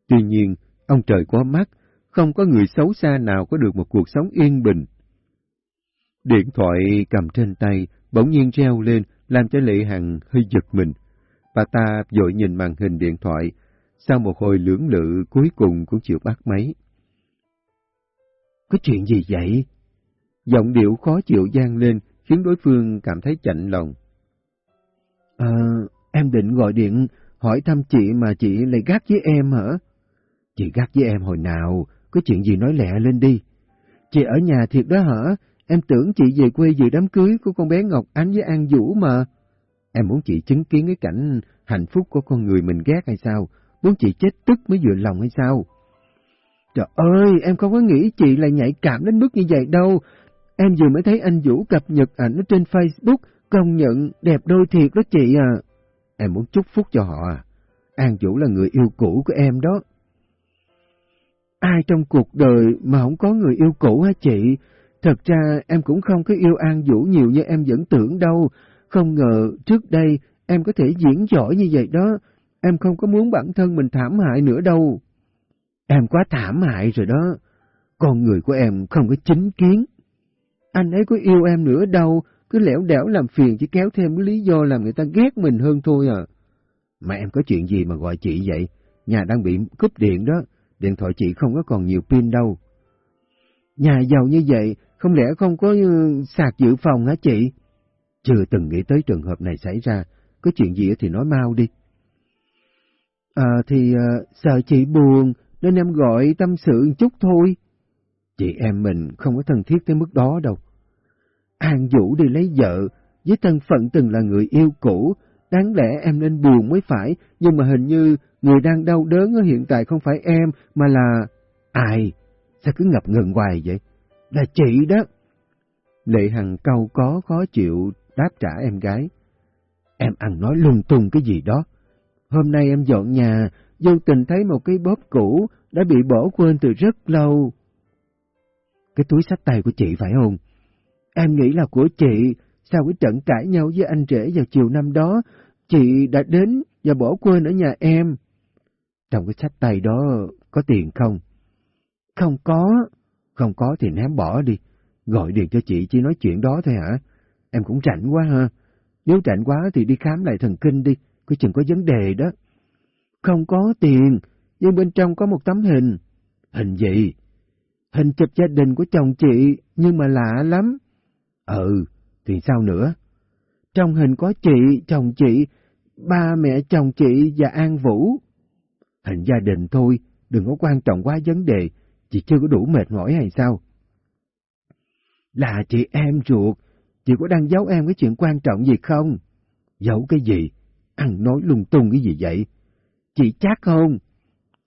[SPEAKER 2] Tuy nhiên, ông trời có mắt, không có người xấu xa nào có được một cuộc sống yên bình. Điện thoại cầm trên tay, bỗng nhiên reo lên, làm cho Lệ Hằng hơi giật mình. Bà ta vội nhìn màn hình điện thoại, sau một hồi lưỡng lự cuối cùng cũng chịu bắt máy.
[SPEAKER 1] Có chuyện gì vậy?
[SPEAKER 2] Giọng điệu khó chịu gian lên, khiến đối phương cảm thấy chạnh lòng.
[SPEAKER 1] À, em định gọi điện hỏi thăm chị mà chị lại gác với em hả? Chị gác với em hồi nào, có chuyện gì nói lẹ lên đi. Chị ở nhà thiệt đó hả? Em tưởng chị về quê dự đám cưới của con bé Ngọc Ánh với An Vũ mà. Em muốn chị chứng kiến cái cảnh hạnh phúc của con người mình ghét hay sao? Muốn chị chết tức mới vừa lòng hay sao? Trời ơi, em không có nghĩ chị lại nhạy cảm đến mức như vậy đâu. Em vừa mới thấy anh Vũ cập nhật ảnh ở trên Facebook, công nhận đẹp đôi thiệt đó chị à. Em muốn chúc phúc cho họ à. An Vũ là người yêu cũ của em đó. Ai trong cuộc đời mà không có người yêu cũ hả chị? Thật ra em cũng không có yêu An Vũ nhiều như em vẫn tưởng đâu. Không ngờ trước đây em có thể diễn giỏi như vậy đó. Em không có muốn bản thân mình thảm hại nữa đâu. Em quá thảm hại rồi đó. Con người của em không có chính kiến. Anh ấy có yêu em nữa đâu, cứ lẻo đẻo làm phiền chỉ kéo thêm cái lý do làm người ta ghét mình hơn thôi à. Mà em có chuyện gì mà gọi chị vậy? Nhà đang bị cúp điện đó, điện thoại chị không có còn nhiều pin đâu. Nhà giàu như vậy, không lẽ không có ừ, sạc dự phòng hả chị? Chưa từng nghĩ tới trường hợp này xảy ra, có chuyện gì thì nói mau đi. À thì à, sợ chị buồn, nên em gọi tâm sự chút thôi. Chị em mình không có thân thiết tới mức đó đâu. An Vũ đi lấy vợ, với thân phận từng là người yêu cũ, đáng lẽ em nên buồn mới phải, nhưng mà hình như người đang đau đớn ở hiện tại không phải em, mà là... Ai? Sao cứ ngập ngừng hoài vậy? Là chị đó. Lệ Hằng cau có khó chịu đáp trả em gái. Em ăn nói lung tung cái gì đó. Hôm nay em dọn nhà, vô tình thấy một cái bóp cũ đã bị bỏ quên từ rất lâu. Cái túi sách tay của chị phải không? Em nghĩ là của chị, sau cái trận cãi nhau với anh rể vào chiều năm đó, chị đã đến và bỏ quên ở nhà em. Trong cái sách tay đó có tiền không? Không có, không có thì ném bỏ đi. Gọi điện cho chị chỉ nói chuyện đó thôi hả? Em cũng rảnh quá ha. Nếu rảnh quá thì đi khám lại thần kinh đi, có chừng có vấn đề đó. Không có tiền, nhưng bên trong có một tấm hình. Hình gì? Hình chụp gia đình của chồng chị, nhưng mà lạ lắm. Ừ, thì sao nữa? Trong hình có chị, chồng chị, ba mẹ chồng chị và An Vũ. Hình gia đình thôi, đừng có quan trọng quá vấn đề, chị chưa có đủ mệt mỏi hay sao? Là chị em ruột, chị có đang giấu em cái chuyện quan trọng gì không? Giấu cái gì? Ăn nói lung tung cái gì vậy? Chị chắc không?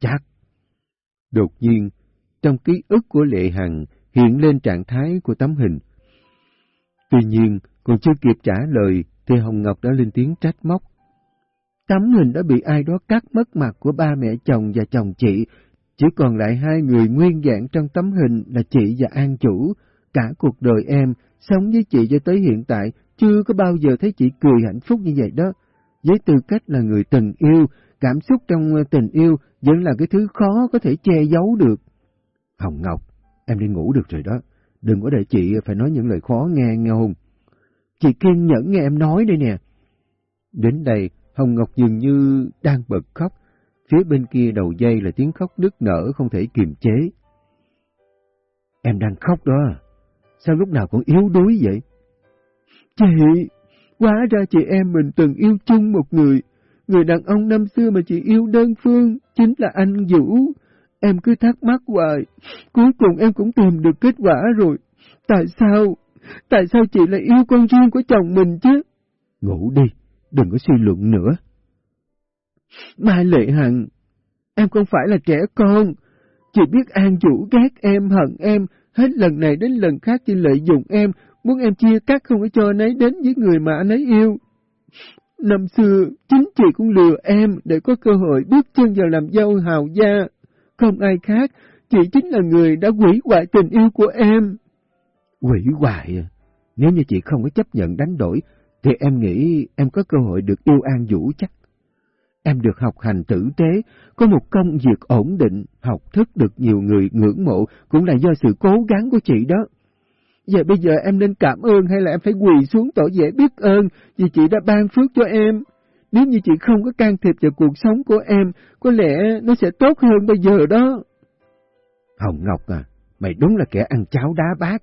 [SPEAKER 1] Chắc. Đột nhiên, trong ký ức của Lệ Hằng hiện lên trạng thái của tấm hình. Tuy nhiên, còn chưa kịp trả lời thì Hồng Ngọc đã lên tiếng trách móc. Tấm hình đã bị ai đó cắt mất mặt của ba mẹ chồng và chồng chị, chỉ còn lại hai người nguyên dạng trong tấm hình là chị và An Chủ. Cả cuộc đời em, sống với chị cho tới hiện tại, chưa có bao giờ thấy chị cười hạnh phúc như vậy đó. Với tư cách là người tình yêu, cảm xúc trong ờ, tình yêu vẫn là cái thứ khó có thể che giấu được. Hồng Ngọc, em đi ngủ được rồi đó. Đừng có để chị phải nói những lời khó nghe nghe hùng. Chị kiên nhẫn nghe em nói đây nè. Đến đây, Hồng Ngọc dường như đang bật khóc. Phía bên kia đầu dây là tiếng khóc nức nở không thể kiềm chế. Em đang khóc đó à? Sao lúc nào cũng yếu đuối vậy? Chị, hóa ra chị em mình từng yêu chung một người. Người đàn ông năm xưa mà chị yêu đơn phương chính là anh Vũ. Em cứ thắc mắc hoài, cuối cùng em cũng tìm được kết quả rồi. Tại sao? Tại sao chị lại yêu con riêng của chồng mình chứ? Ngủ đi, đừng có suy luận nữa. Mai Lệ Hằng, em không phải là trẻ con. Chị biết An Vũ ghét em, hận em, hết lần này đến lần khác chỉ lợi dụng em, muốn em chia cắt không có cho anh ấy đến với người mà anh ấy yêu. Năm xưa, chính chị cũng lừa em để có cơ hội bước chân vào làm dâu hào gia. Không ai khác, chị chính là người đã quỷ hoại tình yêu của em. Quỷ hoại à? Nếu như chị không có chấp nhận đánh đổi, thì em nghĩ em có cơ hội được yêu An Vũ chắc. Em được học hành tử tế, có một công việc ổn định, học thức được nhiều người ngưỡng mộ cũng là do sự cố gắng của chị đó. Giờ bây giờ em nên cảm ơn hay là em phải quỳ xuống tỏ vẻ biết ơn vì chị đã ban phước cho em. Nếu như chị không có can thiệp vào cuộc sống của em, có lẽ nó sẽ tốt hơn bây giờ đó.
[SPEAKER 2] Hồng Ngọc à, mày đúng là kẻ ăn cháo đá bát.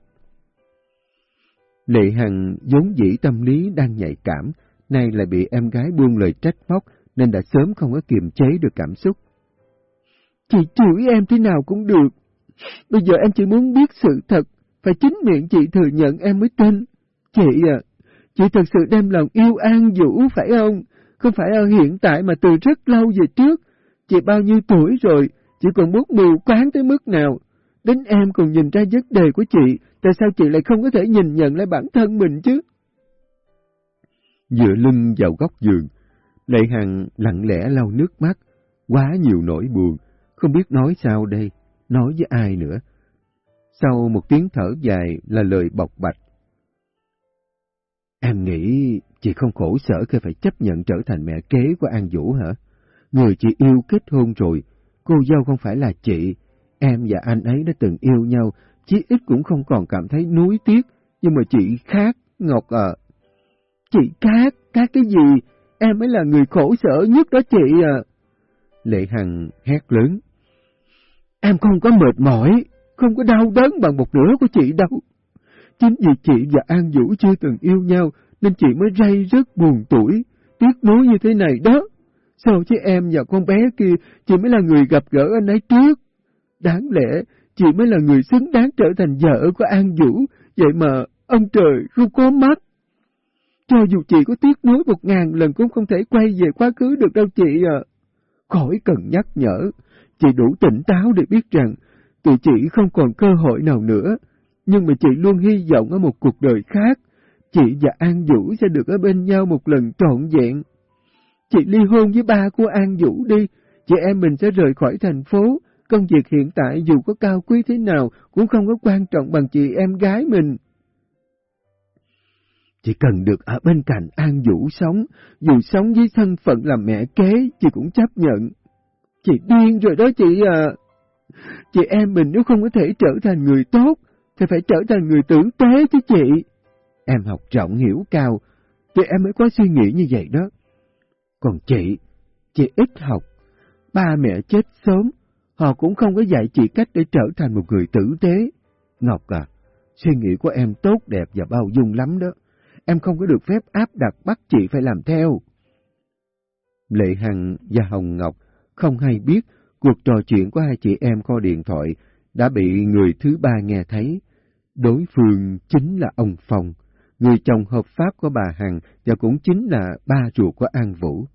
[SPEAKER 2] Lệ Hằng vốn dĩ tâm lý đang nhạy cảm, nay lại bị em gái buông lời trách móc nên đã sớm không có kiềm chế được cảm xúc.
[SPEAKER 1] Chị chửi em thế nào cũng được. Bây giờ em chỉ muốn biết sự thật, phải chính miệng chị thừa nhận em mới tin. Chị à, chị thật sự đem lòng yêu An Vũ phải không? Không phải ở hiện tại mà từ rất lâu về trước. Chị bao nhiêu tuổi rồi, chị còn muốn mù quáng tới mức nào? Đến em còn nhìn ra vấn đề của chị, tại sao chị lại không có thể nhìn nhận lại bản thân mình chứ?
[SPEAKER 2] Dựa lưng vào góc giường, Lệ Hằng lặng lẽ lau nước mắt, quá nhiều nỗi buồn, không biết nói sao đây, nói với ai nữa. Sau một tiếng thở dài là lời bộc bạch. Em nghĩ chị không khổ sở khi phải chấp nhận trở thành mẹ kế của An Vũ hả? Người chị yêu kết hôn rồi, cô dâu không phải là chị. Em và anh ấy đã từng yêu nhau, chí ít cũng không còn cảm thấy nuối tiếc, nhưng mà chị khác, Ngọc à.
[SPEAKER 1] Chị khác, khác cái gì? Em mới là người khổ sở nhất đó chị à.
[SPEAKER 2] Lệ Hằng hét lớn.
[SPEAKER 1] Em không có mệt mỏi, không có đau đớn bằng một nửa của chị đâu. Chính vì chị và An Vũ chưa từng yêu nhau, nên chị mới ray rất buồn tuổi, tiếc nuối như thế này đó. So với em và con bé kia, chị mới là người gặp gỡ anh ấy trước. Đáng lẽ, chị mới là người xứng đáng trở thành vợ của An Vũ, vậy mà ông trời không có mắt. Cho dù chị có tiếc nuối một ngàn lần cũng không thể quay về quá khứ được đâu chị à. Khỏi cần nhắc nhở, chị đủ tỉnh táo để biết rằng tụi chị không còn cơ hội nào nữa, nhưng mà chị luôn hy vọng ở một cuộc đời khác, chị và An Vũ sẽ được ở bên nhau một lần trọn vẹn. Chị ly hôn với ba của An Vũ đi, chị em mình sẽ rời khỏi thành phố, công việc hiện tại dù có cao quý thế nào cũng không có quan trọng bằng chị em gái mình chỉ cần được ở bên cạnh An Vũ sống, dù sống với thân phận là mẹ kế, chị cũng chấp nhận. Chị điên rồi đó chị à! Chị em mình nếu không có thể trở thành người tốt, thì phải trở thành người tử tế chứ chị. Em học rộng hiểu cao, thì em mới có suy nghĩ như vậy đó. Còn chị, chị ít học, ba mẹ chết sớm, họ cũng không có dạy chị cách để trở thành một người tử tế. Ngọc à, suy nghĩ của em tốt đẹp và bao dung lắm đó. Em không có được phép áp đặt bắt chị phải làm theo. Lệ Hằng và Hồng Ngọc không hay biết cuộc trò chuyện của hai chị em kho điện thoại đã bị người thứ ba nghe thấy. Đối phương chính là ông Phong, người chồng hợp pháp của bà Hằng và cũng chính là ba ruột của An Vũ.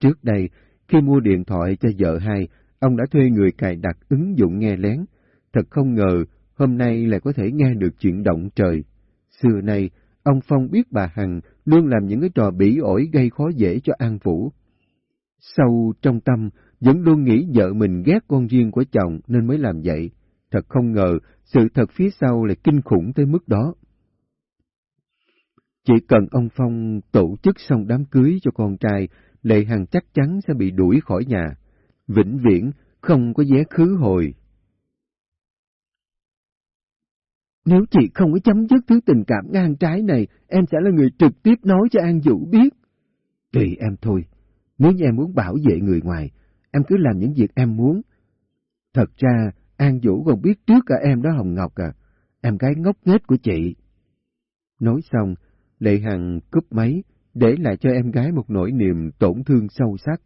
[SPEAKER 1] Trước đây, khi mua điện thoại cho vợ hai, ông đã thuê người cài đặt ứng dụng nghe lén. Thật không ngờ, hôm nay lại có thể nghe được chuyện động trời. Xưa nay, ông Phong biết bà Hằng luôn làm những cái trò bỉ ổi gây khó dễ cho An Vũ. Sâu trong tâm, vẫn luôn nghĩ vợ mình ghét con riêng của chồng nên mới làm vậy. Thật không ngờ, sự thật phía sau lại kinh khủng tới mức đó. Chỉ cần ông Phong tổ chức xong đám cưới cho con trai, Lệ Hằng chắc chắn sẽ bị đuổi khỏi nhà. Vĩnh viễn, không có vé khứ hồi. Nếu chị không có chấm dứt thứ tình cảm ngang trái này, em sẽ là người trực tiếp nói cho An Vũ biết. Tùy em thôi. Nếu như em muốn bảo vệ người ngoài, em cứ làm những việc em muốn. Thật ra, An Vũ còn biết trước cả em đó Hồng Ngọc à, em gái ngốc nghếch của chị. Nói xong, Lệ Hằng cúp máy, để lại cho em gái một nỗi niềm tổn thương sâu sắc.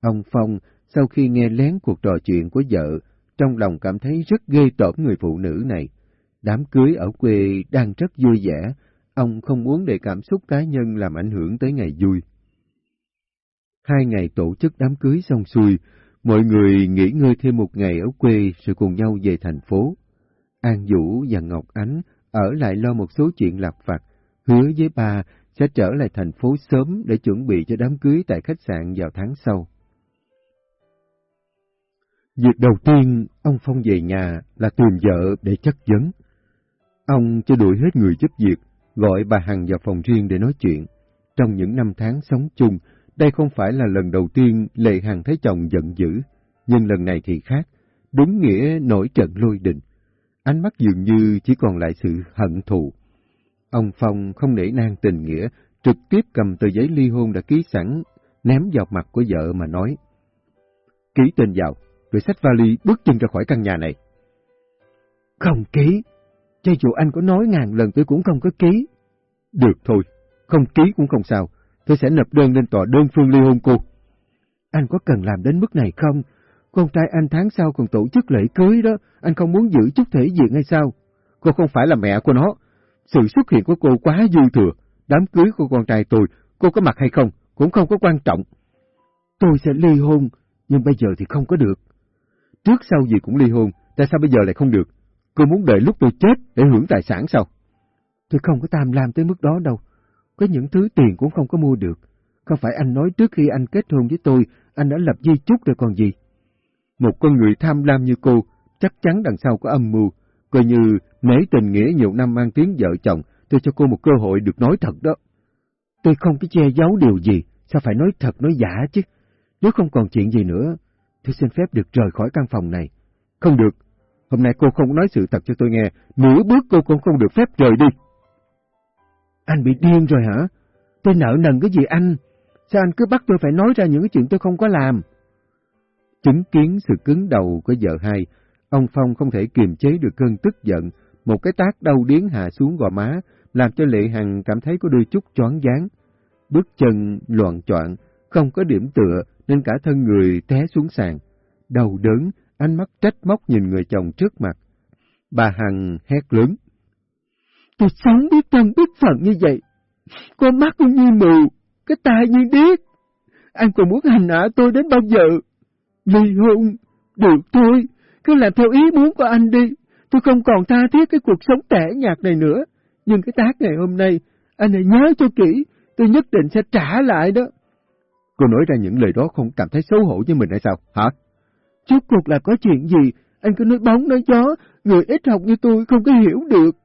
[SPEAKER 1] Ông Phong, sau khi nghe lén cuộc trò chuyện của vợ, trong lòng cảm thấy rất ghê tởm người phụ nữ này. Đám cưới ở quê đang rất vui vẻ, ông không muốn để cảm xúc cá nhân làm ảnh hưởng tới ngày vui. Hai ngày tổ chức đám cưới xong xuôi, mọi người nghỉ ngơi thêm một ngày ở quê rồi cùng nhau về thành phố. An Vũ và Ngọc Ánh ở lại lo một số chuyện lặt vặt, hứa với ba sẽ trở lại thành phố sớm để chuẩn bị cho đám cưới tại khách sạn vào tháng sau. Việc đầu tiên, ông Phong về nhà là tìm vợ để chất vấn. Ông cho đuổi hết người giúp việc, gọi bà Hằng vào phòng riêng để nói chuyện. Trong những năm tháng sống chung,
[SPEAKER 2] đây không phải là lần đầu tiên Lệ Hằng thấy chồng giận dữ, nhưng lần này thì khác, đúng nghĩa nổi trận lôi đình. Ánh mắt dường như chỉ còn lại sự hận thù. Ông Phong không nể nang tình nghĩa, trực tiếp cầm tờ giấy ly hôn đã ký sẵn, ném vào mặt của vợ mà nói. Ký tên vào, rồi xách vali bước chân ra khỏi căn nhà này.
[SPEAKER 1] Không ký, cho dù anh có nói ngàn lần tôi cũng không có ký.
[SPEAKER 2] Được thôi, không ký cũng không sao, tôi sẽ nộp đơn lên tòa đơn phương ly hôn cô.
[SPEAKER 1] Anh có cần làm đến mức này không? Con trai anh tháng sau còn tổ chức lễ cưới đó, anh không muốn giữ chút thể diện hay sao?
[SPEAKER 2] Cô không phải là mẹ của nó. Sự xuất hiện của cô quá dư thừa. Đám cưới của con trai tôi, cô có mặt hay không, cũng không có quan trọng.
[SPEAKER 1] Tôi sẽ ly hôn, nhưng bây giờ thì không có được.
[SPEAKER 2] Trước sau gì cũng ly hôn, tại sao bây giờ lại không được? Cô muốn đợi lúc tôi chết để hưởng tài sản sao?
[SPEAKER 1] Tôi không có tham lam tới mức đó đâu. Có những thứ tiền cũng không có mua được. Không phải anh nói trước khi anh kết hôn với tôi, anh đã lập di chúc rồi còn gì.
[SPEAKER 2] Một con người tham lam như cô, chắc chắn đằng sau có âm mưu. Coi như nể tình nghĩa nhiều năm mang tiếng vợ chồng, tôi cho cô một cơ hội được nói thật đó.
[SPEAKER 1] Tôi không có che giấu điều gì, sao phải nói thật nói giả chứ? Nếu không còn chuyện gì nữa, tôi xin phép được rời khỏi căn phòng này.
[SPEAKER 2] Không được, hôm nay cô không nói sự thật cho tôi nghe, nửa bước cô cũng không được phép rời đi.
[SPEAKER 1] Anh bị điên rồi hả? Tôi nợ nần cái gì anh? Sao anh cứ bắt tôi phải nói ra những cái chuyện tôi không có làm?
[SPEAKER 2] Chứng kiến sự cứng đầu của vợ hai, ông Phong không thể kiềm chế được cơn tức giận, một cái tác đau điến hạ xuống gò má, làm cho Lệ Hằng cảm thấy có đôi chút choáng váng. Bước chân loạn choạng, không có điểm tựa nên cả thân người té xuống sàn. Đầu đớn, ánh mắt trách móc nhìn người chồng trước mặt. Bà Hằng hét lớn.
[SPEAKER 1] Tôi sống biết thân biết phận như vậy. Con mắt cũng như mù, cái tai như điếc. Anh còn muốn hành hạ tôi đến bao giờ? Ly hôn, được thôi, cứ làm theo ý muốn của anh đi. Tôi không còn tha thiết cái cuộc sống tẻ nhạt này nữa. Nhưng cái tác ngày hôm nay, anh hãy nhớ cho kỹ, tôi nhất định sẽ trả lại đó.
[SPEAKER 2] Cô nói ra những lời đó không cảm thấy xấu hổ với mình hay sao, hả?
[SPEAKER 1] Chút cuộc là có chuyện gì, anh cứ nói bóng nói gió, người ít học như tôi không có hiểu được.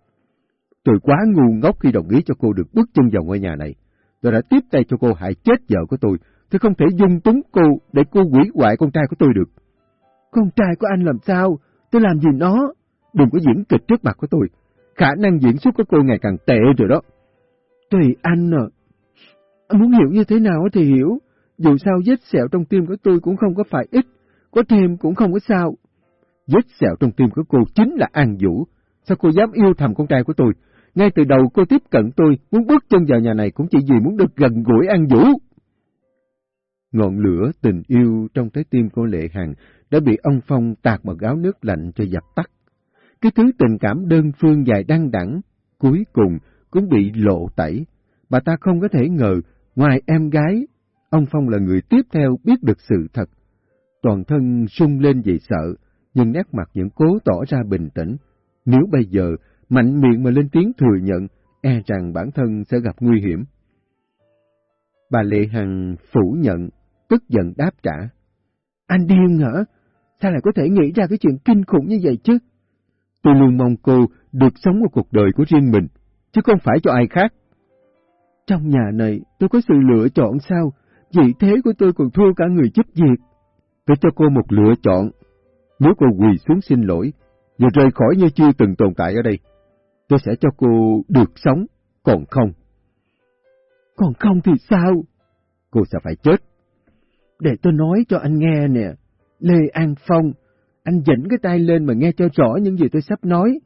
[SPEAKER 2] Tôi quá ngu ngốc khi đồng ý cho cô được bước chân vào ngôi nhà này. Tôi đã tiếp tay cho cô hại chết vợ của tôi. Tôi không thể dung túng cô để cô quỷ hoại con trai của tôi được.
[SPEAKER 1] Con trai của anh làm sao? Tôi làm gì nó?
[SPEAKER 2] Đừng có diễn kịch trước mặt của tôi. Khả năng diễn xuất của cô ngày càng tệ rồi đó.
[SPEAKER 1] Tùy anh à. Anh muốn hiểu như thế nào thì hiểu. Dù sao vết sẹo trong tim của tôi cũng không có phải ít. Có thêm cũng không có sao.
[SPEAKER 2] Vết sẹo trong tim của cô chính là An Vũ. Sao cô dám yêu thầm con trai của tôi? Ngay từ đầu cô tiếp cận tôi, muốn bước chân vào nhà này cũng chỉ vì muốn được gần gũi An Vũ. Ngọn lửa tình yêu trong trái tim cô Lệ Hằng đã bị ông Phong tạt vào gáo nước lạnh cho dập tắt. Cái thứ tình cảm đơn phương dài đăng đẳng, cuối cùng cũng bị lộ tẩy. Bà ta không có thể ngờ, ngoài em gái, ông Phong là người tiếp theo biết được sự thật. Toàn thân sung lên vì sợ, nhưng nét mặt vẫn cố tỏ ra bình tĩnh. Nếu bây giờ mạnh miệng mà lên tiếng thừa nhận, e rằng bản thân sẽ gặp nguy hiểm. Bà Lệ Hằng phủ nhận, tức giận đáp trả.
[SPEAKER 1] Anh điên hả? Sao lại có thể nghĩ ra cái chuyện kinh khủng như vậy chứ?
[SPEAKER 2] Tôi luôn mong cô được sống một cuộc đời của riêng mình, chứ không phải cho ai khác.
[SPEAKER 1] Trong nhà này tôi có sự lựa chọn sao? Vị thế của tôi còn thua cả người giúp việc.
[SPEAKER 2] Tôi cho cô một lựa chọn. Nếu cô quỳ xuống xin lỗi, và rời khỏi như chưa từng tồn tại ở đây, tôi sẽ cho cô được sống, còn không.
[SPEAKER 1] Còn không thì sao?
[SPEAKER 2] Cô sẽ phải chết.
[SPEAKER 1] Để tôi nói cho anh nghe nè. Lê An Phong, anh dĩnh cái tay lên mà nghe cho rõ những gì tôi sắp nói.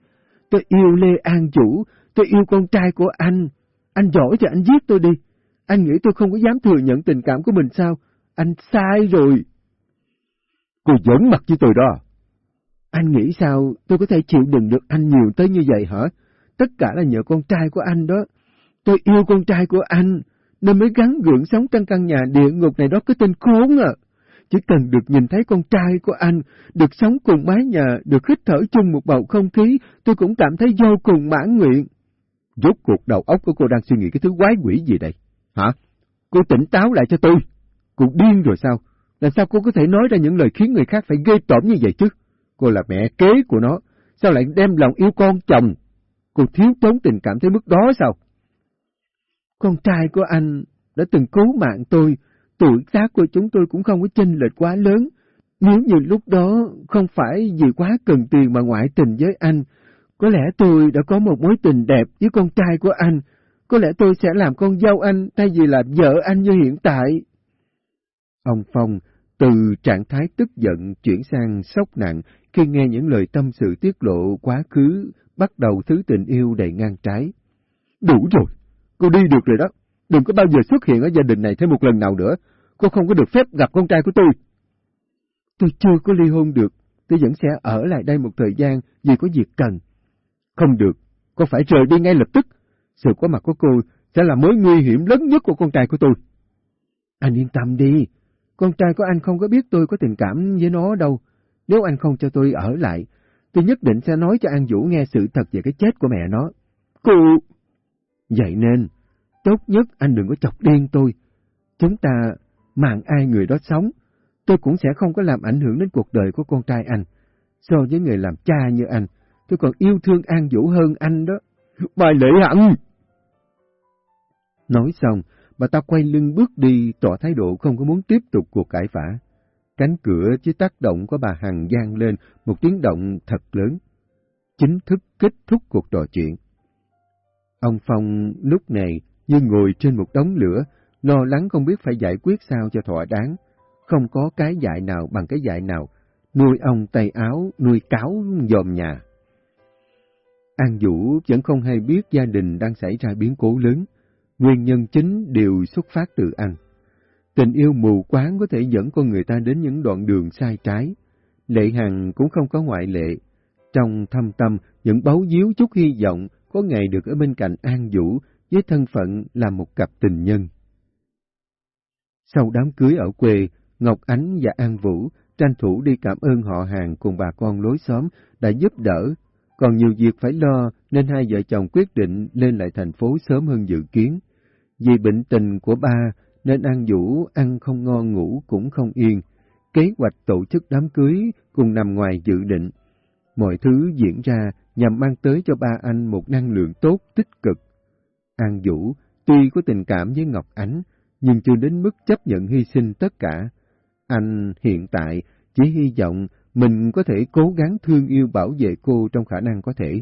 [SPEAKER 1] Tôi yêu Lê An Chủ, tôi yêu con trai của anh. Anh giỏi thì anh giết tôi đi. Anh nghĩ tôi không có dám thừa nhận tình cảm của mình sao? Anh sai rồi.
[SPEAKER 2] Cô giỡn mặt với tôi đó.
[SPEAKER 1] Anh nghĩ sao tôi có thể chịu đựng được anh nhiều tới như vậy hả? Tất cả là nhờ con trai của anh đó. Tôi yêu con trai của anh, nên mới gắn gượng sống trong căn nhà địa ngục này đó cái tên khốn à. Chỉ cần được nhìn thấy con trai của anh, được sống cùng mái nhà, được hít thở chung một bầu không khí, tôi cũng cảm thấy vô cùng mãn nguyện.
[SPEAKER 2] Rốt cuộc đầu óc của cô đang suy nghĩ cái thứ quái quỷ gì đây? Hả? Cô tỉnh táo lại cho tôi. Cô điên rồi sao? Làm sao cô có thể nói ra những lời khiến người khác phải ghê tởm như vậy chứ? Cô là mẹ kế của nó, sao lại đem lòng yêu con chồng? Cô thiếu tốn tình cảm tới mức đó sao?
[SPEAKER 1] Con trai của anh đã từng cứu mạng tôi, tuổi tác của chúng tôi cũng không có chênh lệch quá lớn. Nếu như lúc đó không phải vì quá cần tiền mà ngoại tình với anh, có lẽ tôi đã có một mối tình đẹp với con trai của anh. Có lẽ tôi sẽ làm con dâu anh thay vì làm vợ anh như hiện tại.
[SPEAKER 2] Ông Phong từ trạng thái tức giận chuyển sang sốc nặng khi nghe những lời tâm sự tiết lộ quá khứ, bắt đầu thứ tình yêu đầy ngang trái.
[SPEAKER 1] Đủ rồi, cô đi được rồi đó. Đừng có bao giờ xuất hiện ở gia đình này thêm một lần nào nữa. Cô không có được phép gặp con trai của tôi. Tôi chưa có ly hôn được. Tôi vẫn sẽ ở lại đây một thời gian vì có việc cần. Không được, cô phải rời đi ngay lập tức. Sự có mặt của cô sẽ là mối nguy hiểm lớn nhất của con trai của tôi. Anh yên tâm đi. Con trai của anh không có biết tôi có tình cảm với nó đâu. Nếu anh không cho tôi ở lại, tôi nhất định sẽ nói cho An Vũ nghe sự thật về cái chết của mẹ nó. Cô... Vậy nên, tốt nhất anh đừng có chọc điên tôi. Chúng ta mạng ai người đó sống, tôi cũng sẽ không có làm ảnh hưởng đến cuộc đời của con trai anh. So với người làm cha như anh, tôi còn yêu thương An Vũ hơn anh đó. Bài lễ hẳn!
[SPEAKER 2] Nói xong, bà ta quay lưng bước đi, tỏ thái độ không có muốn tiếp tục cuộc cãi vã. Cánh cửa dưới tác động của bà Hằng gian lên một tiếng động thật lớn. Chính thức kết thúc cuộc trò chuyện. Ông Phong lúc này như ngồi trên một đống lửa, lo lắng không biết phải giải quyết sao cho thỏa đáng. Không có cái dạy nào bằng cái dạy nào, nuôi ông tay áo, nuôi cáo dòm nhà. An Vũ vẫn không hay biết gia đình đang xảy ra biến cố lớn, nguyên nhân chính đều xuất phát từ ăn Tình yêu mù quáng có thể dẫn con người ta đến những đoạn đường sai trái. Lệ Hằng cũng không có ngoại lệ. Trong thâm tâm, những báu díu chút hy vọng có ngày được ở bên cạnh An Vũ với thân phận là một cặp tình nhân. Sau đám cưới ở quê, Ngọc Ánh và An Vũ tranh thủ đi cảm ơn họ hàng cùng bà con lối xóm đã giúp đỡ, còn nhiều việc phải lo nên hai vợ chồng quyết định lên lại thành phố sớm hơn dự kiến. Vì bệnh tình của ba nên An Vũ ăn không ngon ngủ cũng không yên, kế hoạch tổ chức đám cưới cùng nằm ngoài dự định. Mọi thứ diễn ra nhằm mang tới cho ba anh một năng lượng tốt, tích cực. An Vũ tuy có tình cảm với Ngọc Ánh, nhưng chưa đến mức chấp nhận hy sinh tất cả. Anh hiện tại chỉ hy vọng mình có thể cố gắng thương yêu bảo vệ cô trong khả năng có thể.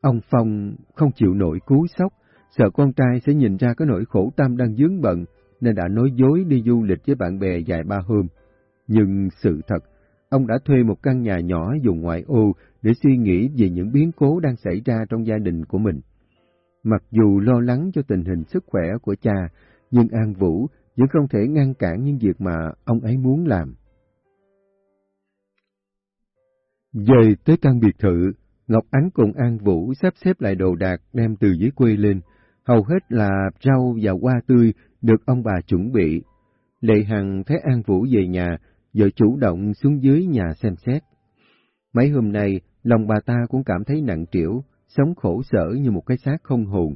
[SPEAKER 2] Ông Phong không chịu nổi cú sốc, sợ con trai sẽ nhìn ra cái nỗi khổ tâm đang dướng bận, nên đã nói dối đi du lịch với bạn bè dài ba hôm. Nhưng sự thật, ông đã thuê một căn nhà nhỏ dùng ngoại ô để suy nghĩ về những biến cố đang xảy ra trong gia đình của mình. Mặc dù lo lắng cho tình hình sức khỏe của cha, nhưng An Vũ vẫn không thể ngăn cản những việc mà ông ấy muốn làm. Về tới căn biệt thự, Ngọc Ánh cùng An Vũ sắp xếp lại đồ đạc đem từ dưới quê lên, hầu hết là rau và hoa tươi được ông bà chuẩn bị. Lệ Hằng thấy An Vũ về nhà, vợ chủ động xuống dưới nhà xem xét. Mấy hôm nay, lòng bà ta cũng cảm thấy nặng trĩu, sống khổ sở như một cái xác không hồn.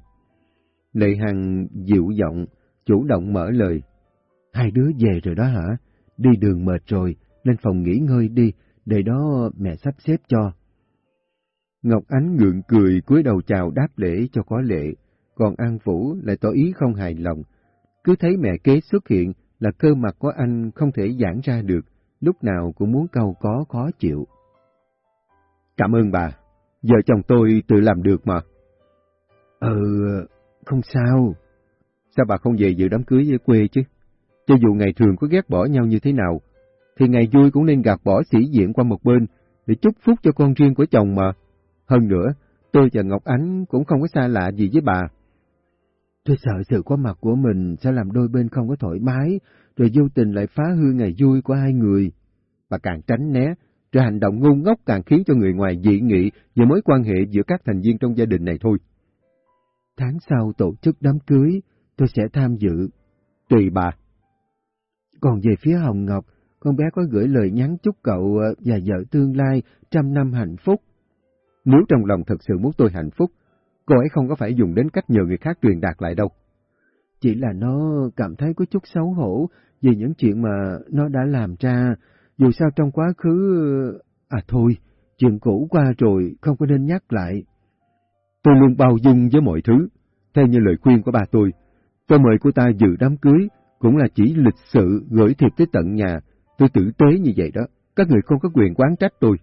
[SPEAKER 2] Lệ Hằng dịu giọng, chủ động mở lời. Hai đứa về rồi đó hả? Đi đường mệt rồi, lên phòng nghỉ ngơi đi, để đó mẹ sắp xếp cho. Ngọc Ánh ngượng cười cúi đầu chào đáp lễ cho có lệ, còn An Vũ lại tỏ ý không hài lòng. Cứ thấy mẹ kế xuất hiện là cơ mặt của anh không thể giãn ra được, lúc nào cũng muốn câu có khó chịu. Cảm ơn bà, giờ chồng tôi tự làm được mà. Ừ, không sao. Sao bà không về dự đám cưới với quê chứ? Cho dù ngày thường có ghét bỏ nhau như thế nào, thì ngày vui cũng nên gạt bỏ sĩ diện qua một bên để chúc phúc cho con riêng của chồng mà. Hơn nữa, tôi và Ngọc Ánh cũng không có xa lạ gì với bà. Tôi sợ sự có mặt của mình sẽ làm đôi bên không có thoải mái, rồi vô tình lại phá hư ngày vui của hai người. Bà càng tránh né, rồi hành động ngu ngốc càng khiến cho người ngoài dị nghị về mối quan hệ giữa các thành viên trong gia đình này thôi. Tháng sau tổ chức đám cưới, tôi sẽ tham dự. Tùy bà. Còn về phía Hồng Ngọc, con bé có gửi lời nhắn chúc cậu ờ, và vợ tương lai trăm năm hạnh phúc. Nếu trong lòng thật sự muốn tôi hạnh phúc, cô ấy không có phải dùng đến cách nhờ người khác truyền đạt lại đâu. Chỉ là nó cảm thấy có chút xấu hổ vì những chuyện mà nó đã làm ra, dù sao trong quá khứ... À thôi, chuyện cũ qua rồi, không có nên nhắc lại. Tôi luôn bao dung với mọi thứ, theo như lời khuyên của bà tôi. Tôi mời cô ta dự đám cưới, cũng là chỉ lịch sự gửi thiệp tới tận nhà. Tôi tử tế như vậy đó, các người không có quyền quán trách tôi.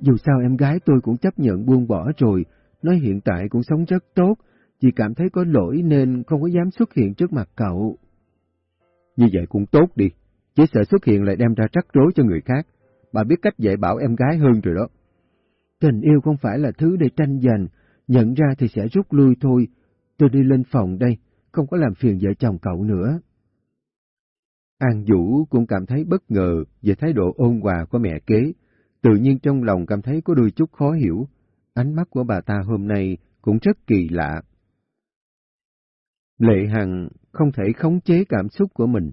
[SPEAKER 1] Dù sao em gái tôi cũng chấp nhận buông bỏ rồi, nói hiện tại cũng sống rất tốt, chỉ cảm thấy có lỗi nên không có dám xuất hiện trước mặt cậu.
[SPEAKER 2] Như vậy cũng tốt đi, chỉ sợ xuất hiện lại đem ra rắc rối cho người khác. Bà biết cách dạy bảo em gái hơn rồi đó.
[SPEAKER 1] Tình yêu không phải là thứ để tranh giành, nhận ra thì sẽ rút lui thôi. Tôi đi lên phòng đây, không có làm phiền vợ chồng cậu nữa.
[SPEAKER 2] An Vũ cũng cảm thấy bất ngờ về thái độ ôn hòa của mẹ kế, tự nhiên trong lòng cảm thấy có đôi chút khó hiểu. Ánh mắt của bà ta hôm nay cũng rất kỳ lạ. Lệ Hằng không thể khống chế cảm xúc của mình.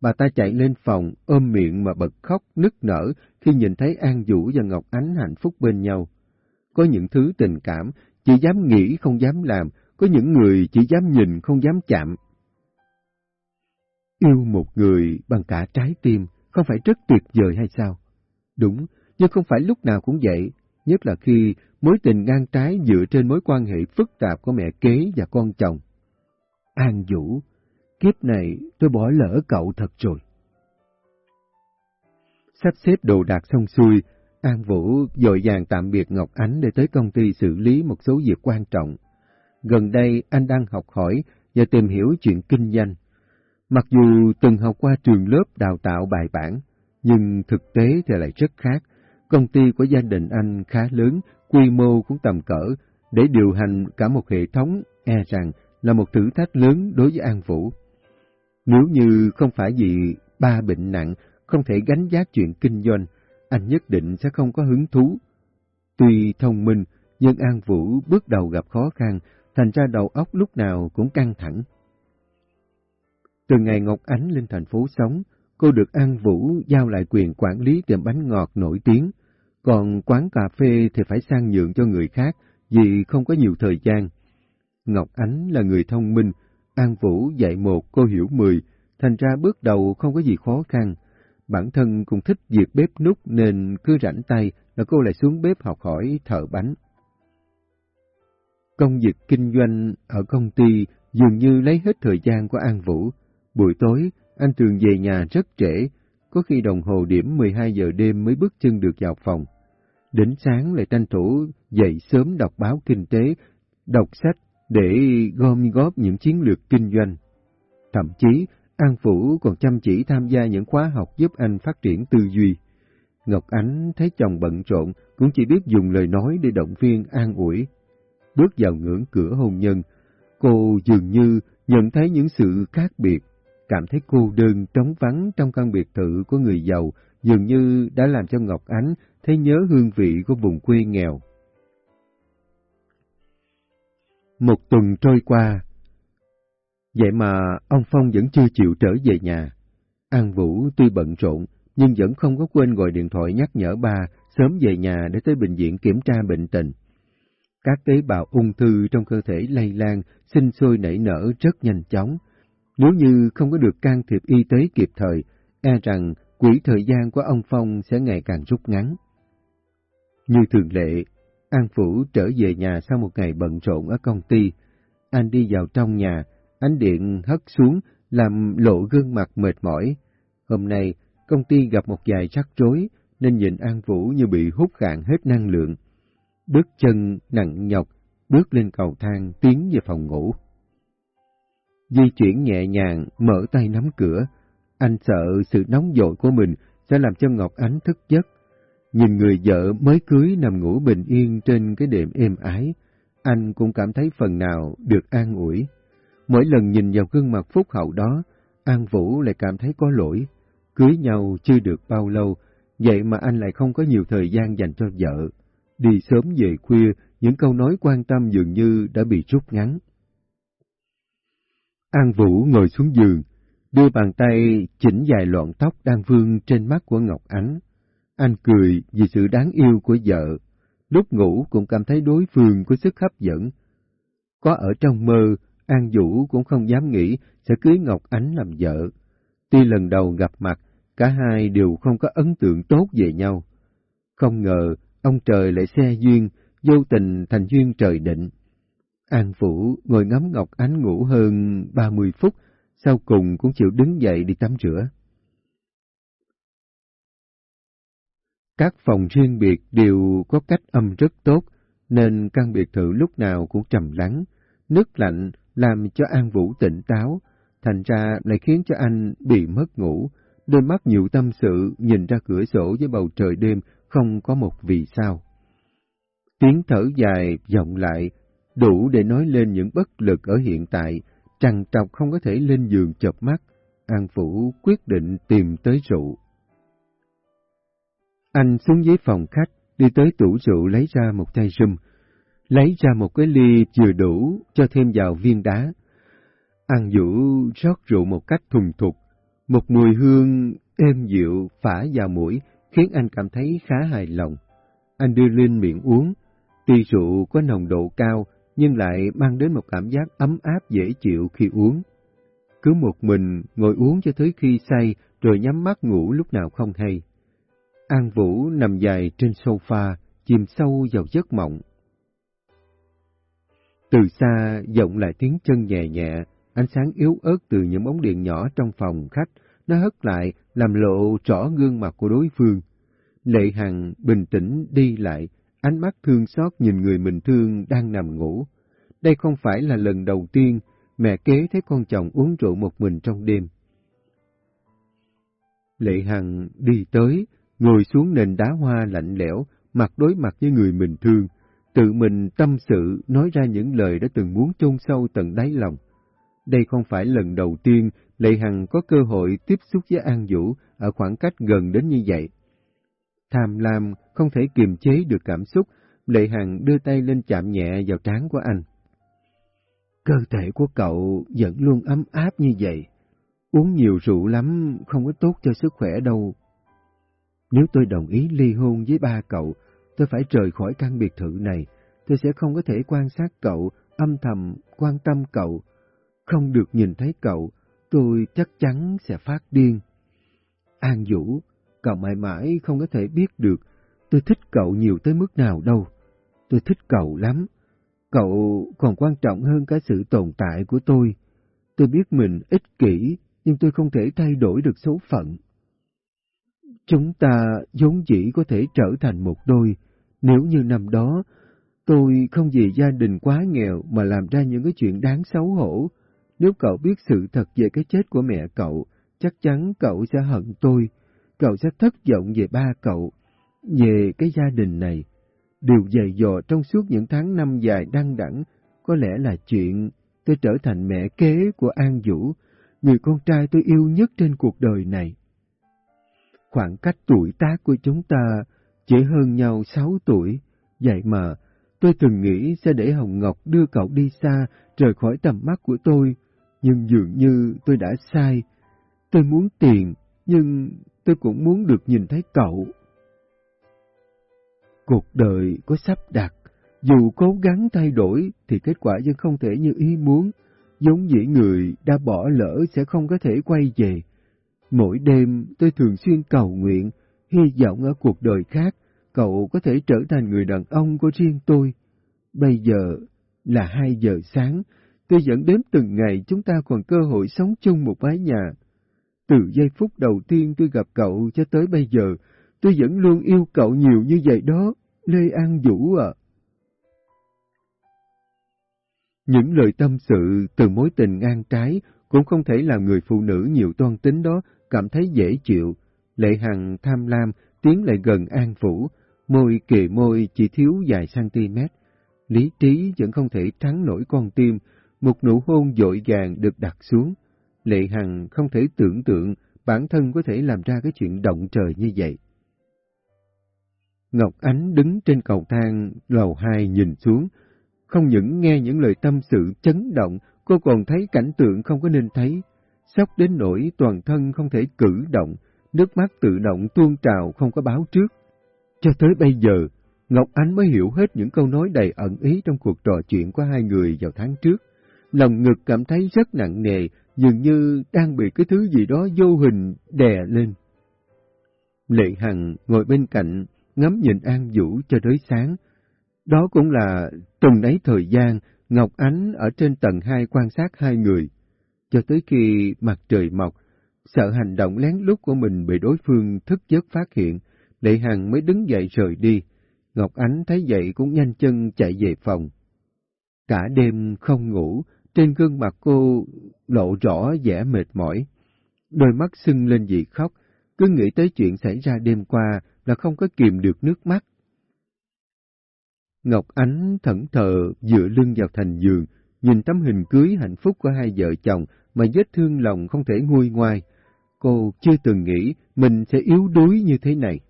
[SPEAKER 2] Bà ta chạy lên phòng, ôm miệng mà bật khóc, nức nở khi nhìn thấy An Vũ và Ngọc Ánh hạnh phúc bên nhau. Có những thứ tình cảm chỉ dám nghĩ không dám làm, có những người chỉ dám nhìn không dám chạm. Yêu một người bằng cả trái tim không phải rất tuyệt vời hay sao? Đúng, nhưng không phải lúc nào cũng vậy, nhất là khi mối tình ngang trái dựa trên mối quan hệ phức tạp của mẹ kế và con chồng. An Vũ, kiếp này tôi bỏ lỡ cậu thật rồi. Sắp xếp đồ đạc xong xuôi, An Vũ dội dàng tạm biệt Ngọc Ánh để tới công ty xử lý một số việc quan trọng. Gần đây anh đang học hỏi và tìm hiểu chuyện kinh doanh. Mặc dù từng học qua trường lớp đào tạo bài bản, nhưng thực tế thì lại rất khác. Công ty của gia đình anh khá lớn, quy mô cũng tầm cỡ, để điều hành cả một hệ thống e rằng là một thử thách lớn đối với An Vũ. Nếu như không phải vì ba bệnh nặng, không thể gánh vác chuyện kinh doanh, anh nhất định sẽ không có hứng thú. Tuy thông minh, nhưng An Vũ bước đầu gặp khó khăn, thành ra đầu óc lúc nào cũng căng thẳng. Từ ngày Ngọc Ánh lên thành phố sống, cô được An Vũ giao lại quyền quản lý tiệm bánh ngọt nổi tiếng, còn quán cà phê thì phải sang nhượng cho người khác vì không có nhiều thời gian. Ngọc Ánh là người thông minh, An Vũ dạy một cô hiểu mười, thành ra bước đầu không có gì khó khăn. Bản thân cũng thích việc bếp nút nên cứ rảnh tay là cô lại xuống bếp học hỏi thợ bánh. Công việc kinh doanh ở công ty dường như lấy hết thời gian của An Vũ. Buổi tối, anh thường về nhà rất trễ, có khi đồng hồ điểm 12 giờ đêm mới bước chân được vào phòng. Đến sáng lại tranh thủ dậy sớm đọc báo kinh tế, đọc sách để gom góp những chiến lược kinh doanh. Thậm chí, An Phủ còn chăm chỉ tham gia những khóa học giúp anh phát triển tư duy. Ngọc Ánh thấy chồng bận rộn, cũng chỉ biết dùng lời nói để động viên an ủi. Bước vào ngưỡng cửa hôn nhân, cô dường như nhận thấy những sự khác biệt, cảm thấy cô đơn trống vắng trong căn biệt thự của người giàu, dường như đã làm cho Ngọc Ánh thấy nhớ hương vị của vùng quê nghèo. Một tuần trôi qua, vậy mà ông Phong vẫn chưa chịu trở về nhà. An Vũ tuy bận rộn, nhưng vẫn không có quên gọi điện thoại nhắc nhở ba sớm về nhà để tới bệnh viện kiểm tra bệnh tình. Các tế bào ung thư trong cơ thể lây lan, sinh sôi nảy nở rất nhanh chóng. Nếu như không có được can thiệp y tế kịp thời, e rằng quỹ thời gian của ông Phong sẽ ngày càng rút ngắn. Như thường lệ, An Phủ trở về nhà sau một ngày bận rộn ở công ty. Anh đi vào trong nhà, ánh điện hất xuống, làm lộ gương mặt mệt mỏi. Hôm nay, công ty gặp một vài rắc rối, nên nhìn An Vũ như bị hút cạn hết năng lượng. Bước chân nặng nhọc, bước lên cầu thang tiến về phòng ngủ. Di chuyển nhẹ nhàng, mở tay nắm cửa. Anh sợ sự nóng dội của mình sẽ làm cho Ngọc Ánh thức giấc. Nhìn người vợ mới cưới nằm ngủ bình yên trên cái đệm êm ái, anh cũng cảm thấy phần nào được an ủi. Mỗi lần nhìn vào gương mặt phúc hậu đó, An Vũ lại cảm thấy có lỗi. Cưới nhau chưa được bao lâu, vậy mà anh lại không có nhiều thời gian dành cho vợ. Đi sớm về khuya, những câu nói quan tâm dường như đã bị rút ngắn. An Vũ ngồi xuống giường, đưa bàn tay chỉnh dài loạn tóc đang vương trên mắt của Ngọc Ánh. Anh cười vì sự đáng yêu của vợ, lúc ngủ cũng cảm thấy đối phương có sức hấp dẫn. Có ở trong mơ, An Vũ cũng không dám nghĩ sẽ cưới Ngọc Ánh làm vợ. Tuy lần đầu gặp mặt, cả hai đều không có ấn tượng tốt về nhau. Không ngờ, ông trời lại xe duyên, vô tình thành duyên trời định. An Vũ ngồi ngắm Ngọc Ánh ngủ hơn 30 phút, sau cùng cũng chịu đứng dậy đi tắm rửa. Các phòng riêng biệt đều có cách âm rất tốt, nên căn biệt thự lúc nào cũng trầm lắng. Nước lạnh làm cho An Vũ tỉnh táo, thành ra lại khiến cho anh bị mất ngủ. Đôi mắt nhiều tâm sự nhìn ra cửa sổ với bầu trời đêm không có một vì sao. Tiếng thở dài vọng lại, đủ để nói lên những bất lực ở hiện tại, trằn trọc không có thể lên giường chợp mắt. An Vũ quyết định tìm tới rượu. Anh xuống dưới phòng khách, đi tới tủ rượu lấy ra một chai rum, lấy ra một cái ly vừa đủ cho thêm vào viên đá. Ăn Vũ rót rượu một cách thùng thục, một mùi hương êm dịu phả vào mũi khiến anh cảm thấy khá hài lòng. Anh đưa lên miệng uống, tuy rượu có nồng độ cao nhưng lại mang đến một cảm giác ấm áp dễ chịu khi uống. Cứ một mình ngồi uống cho tới khi say rồi nhắm mắt ngủ lúc nào không hay. An Vũ nằm dài trên sofa, chìm sâu vào giấc mộng. Từ xa vọng lại tiếng chân nhẹ nhẹ, ánh sáng yếu ớt từ những bóng điện nhỏ trong phòng khách, nó hất lại làm lộ rõ gương mặt của đối phương. Lệ Hằng bình tĩnh đi lại, ánh mắt thương xót nhìn người mình thương đang nằm ngủ. Đây không phải là lần đầu tiên mẹ kế thấy con chồng uống rượu một mình trong đêm. Lệ Hằng đi tới, ngồi xuống nền đá hoa lạnh lẽo, mặt đối mặt với người mình thương, tự mình tâm sự nói ra những lời đã từng muốn chôn sâu tận đáy lòng. Đây không phải lần đầu tiên Lệ Hằng có cơ hội tiếp xúc với An Vũ ở khoảng cách gần đến như vậy. Tham lam không thể kiềm chế được cảm xúc, Lệ Hằng đưa tay lên chạm nhẹ vào trán của anh. Cơ thể của cậu vẫn luôn ấm áp như vậy. Uống nhiều rượu lắm không có tốt cho sức khỏe đâu. Nếu tôi đồng ý ly hôn với ba cậu, tôi phải rời khỏi căn biệt thự này. Tôi sẽ không có thể quan sát cậu, âm thầm quan tâm cậu. Không được nhìn thấy cậu, tôi chắc chắn sẽ phát điên. An Vũ, cậu mãi mãi không có thể biết được tôi thích cậu nhiều tới mức nào đâu. Tôi thích cậu lắm. Cậu còn quan trọng hơn cả sự tồn tại của tôi. Tôi biết mình ích kỷ, nhưng tôi không thể thay đổi được số phận. Chúng ta vốn dĩ có thể trở thành một đôi, nếu như năm đó tôi không vì gia đình quá nghèo mà làm ra những cái chuyện đáng xấu hổ. Nếu cậu biết sự thật về cái chết của mẹ cậu, chắc chắn cậu sẽ hận tôi, cậu sẽ thất vọng về ba cậu, về cái gia đình này. Điều dày dò trong suốt những tháng năm dài đăng đẳng, có lẽ là chuyện tôi trở thành mẹ kế của An Vũ, người con trai tôi yêu nhất trên cuộc đời này. Khoảng cách tuổi tác của chúng ta chỉ hơn nhau sáu tuổi, vậy mà tôi từng nghĩ sẽ để Hồng Ngọc đưa cậu đi xa, rời khỏi tầm mắt của tôi, nhưng dường như tôi đã sai. Tôi muốn tiền, nhưng tôi cũng muốn được nhìn thấy cậu. Cuộc đời có sắp đặt, dù cố gắng thay đổi thì kết quả vẫn không thể như ý muốn, giống dĩ người đã bỏ lỡ sẽ không có thể quay về. Mỗi đêm tôi thường xuyên cầu nguyện, hy vọng ở cuộc đời khác, cậu có thể trở thành người đàn ông của riêng tôi. Bây giờ là hai giờ sáng, tôi vẫn đếm từng ngày chúng ta còn cơ hội sống chung một mái nhà. Từ giây phút đầu tiên tôi gặp cậu cho tới bây giờ, tôi vẫn luôn yêu cậu nhiều như vậy đó, Lê An Vũ à. Những lời tâm sự từ mối tình ngang trái cũng không thể làm người phụ nữ nhiều toan tính đó cảm thấy dễ chịu. Lệ Hằng tham lam tiến lại gần An phủ, môi kề môi chỉ thiếu vài cm. Lý trí vẫn không thể thắng nổi con tim, một nụ hôn dội vàng được đặt xuống. Lệ Hằng không thể tưởng tượng bản thân có thể làm ra cái chuyện động trời như vậy. Ngọc Ánh đứng trên cầu thang lầu hai nhìn xuống, không những nghe những lời tâm sự chấn động, cô còn thấy cảnh tượng không có nên thấy. Sốc đến nỗi toàn thân không thể cử động, nước mắt tự động tuôn trào không có báo trước. Cho tới bây giờ, Ngọc Ánh mới hiểu hết những câu nói đầy ẩn ý trong cuộc trò chuyện của hai người vào tháng trước. Lòng ngực cảm thấy rất nặng nề, dường như đang bị cái thứ gì đó vô hình đè lên. Lệ Hằng ngồi bên cạnh, ngắm nhìn An Vũ cho tới sáng. Đó cũng là từng ấy thời gian Ngọc Ánh ở trên tầng hai quan sát hai người, cho tới khi mặt trời mọc, sợ hành động lén lút của mình bị đối phương thức giấc phát hiện, Lệ Hằng mới đứng dậy rời đi. Ngọc Ánh thấy vậy cũng nhanh chân chạy về phòng. Cả đêm không ngủ, trên gương mặt cô lộ rõ vẻ mệt mỏi. Đôi mắt sưng lên vì khóc, cứ nghĩ tới chuyện xảy ra đêm qua là không có kìm được nước mắt. Ngọc Ánh thẫn thờ dựa lưng vào thành giường, nhìn tấm hình cưới hạnh phúc của hai vợ chồng mà vết thương lòng không thể nguôi ngoai. Cô chưa từng nghĩ mình sẽ yếu đuối như thế này.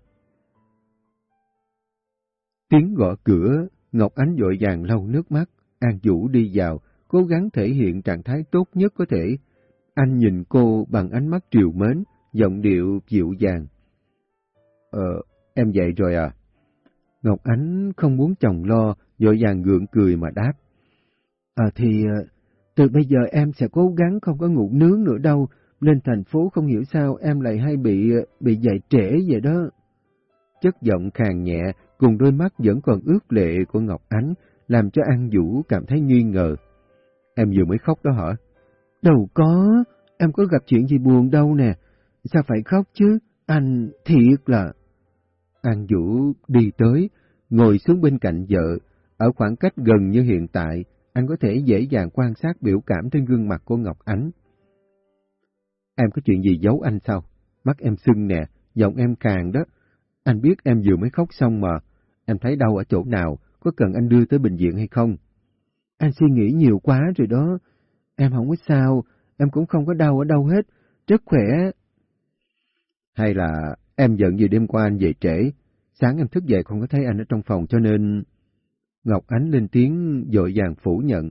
[SPEAKER 2] Tiếng gõ cửa, Ngọc Ánh dội vàng lau nước mắt, An Vũ đi vào, cố gắng thể hiện trạng thái tốt nhất có thể. Anh nhìn cô bằng ánh mắt triều mến, giọng điệu dịu dàng. Ờ, em dậy rồi à? Ngọc Ánh không muốn chồng lo, dội vàng gượng cười mà đáp. À thì, à, từ bây giờ em sẽ cố gắng không có ngủ nướng nữa đâu, lên thành phố không hiểu sao em lại hay bị à, bị dậy trễ vậy đó. Chất giọng khàn nhẹ cùng đôi mắt vẫn còn ướt lệ của Ngọc Ánh làm cho An Vũ cảm thấy nghi ngờ. Em vừa mới khóc đó hả? Đâu có, em có gặp chuyện gì buồn đâu nè. Sao phải khóc chứ? Anh thiệt là... An Vũ đi tới, ngồi xuống bên cạnh vợ, ở khoảng cách gần như hiện tại, anh có thể dễ dàng quan sát biểu cảm trên gương mặt của Ngọc Ánh. Em có chuyện gì giấu anh sao? Mắt em sưng nè, giọng em càng đó. Anh biết em vừa mới khóc xong mà. Em thấy đau ở chỗ nào, có cần anh đưa tới bệnh viện hay không? Anh suy nghĩ nhiều quá rồi đó. Em không có sao, em cũng không có đau ở đâu hết, rất khỏe. Hay là em giận vì đêm qua anh về trễ, sáng em thức dậy không có thấy anh ở trong phòng cho nên... Ngọc Ánh lên tiếng dội vàng phủ nhận.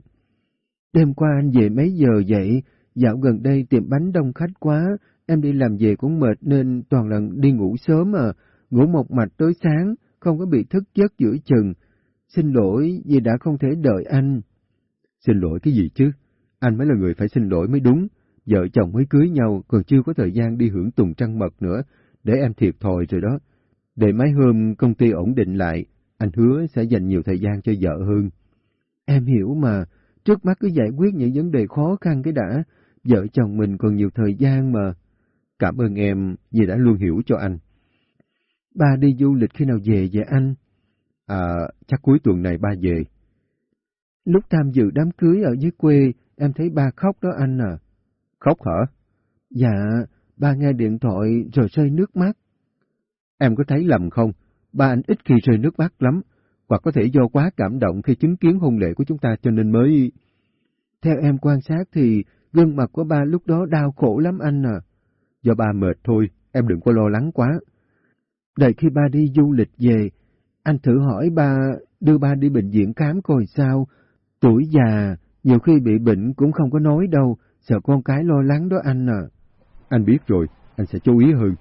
[SPEAKER 2] Đêm qua anh về mấy giờ vậy? Dạo gần đây tiệm bánh đông khách quá, em đi làm về cũng mệt nên toàn lần đi ngủ sớm à, ngủ một mạch tới sáng, không có bị thức giấc giữa chừng. Xin lỗi vì đã không thể đợi anh. Xin lỗi cái gì chứ? Anh mới là người phải xin lỗi mới đúng. Vợ chồng mới cưới nhau còn chưa có thời gian đi hưởng tùng trăng mật nữa, để em thiệt thòi rồi đó. Để mấy hôm công ty ổn định lại, anh hứa sẽ dành nhiều thời gian cho vợ hơn. Em hiểu mà, trước mắt cứ giải quyết những vấn đề khó khăn cái đã, vợ chồng mình còn nhiều thời gian mà. Cảm ơn em vì đã luôn hiểu cho anh. Ba đi du lịch khi nào về vậy anh? À, chắc cuối tuần này ba về. Lúc tham dự đám cưới ở dưới quê, em thấy ba khóc đó anh à. Khóc hả? Dạ, ba nghe điện thoại rồi rơi nước mắt. Em có thấy lầm không? Ba anh ít khi rơi nước mắt lắm, hoặc có thể do quá cảm động khi chứng kiến hôn lễ của chúng ta cho nên mới... Theo em quan sát thì gương mặt của ba lúc đó đau khổ lắm anh à. Do ba mệt thôi, em đừng có lo lắng quá. Đợi khi ba đi du lịch về, anh thử hỏi ba, đưa ba đi bệnh viện khám coi sao. Tuổi già, nhiều khi bị bệnh cũng không có nói đâu, sợ con cái lo lắng đó anh à. Anh biết rồi, anh sẽ chú ý hơn.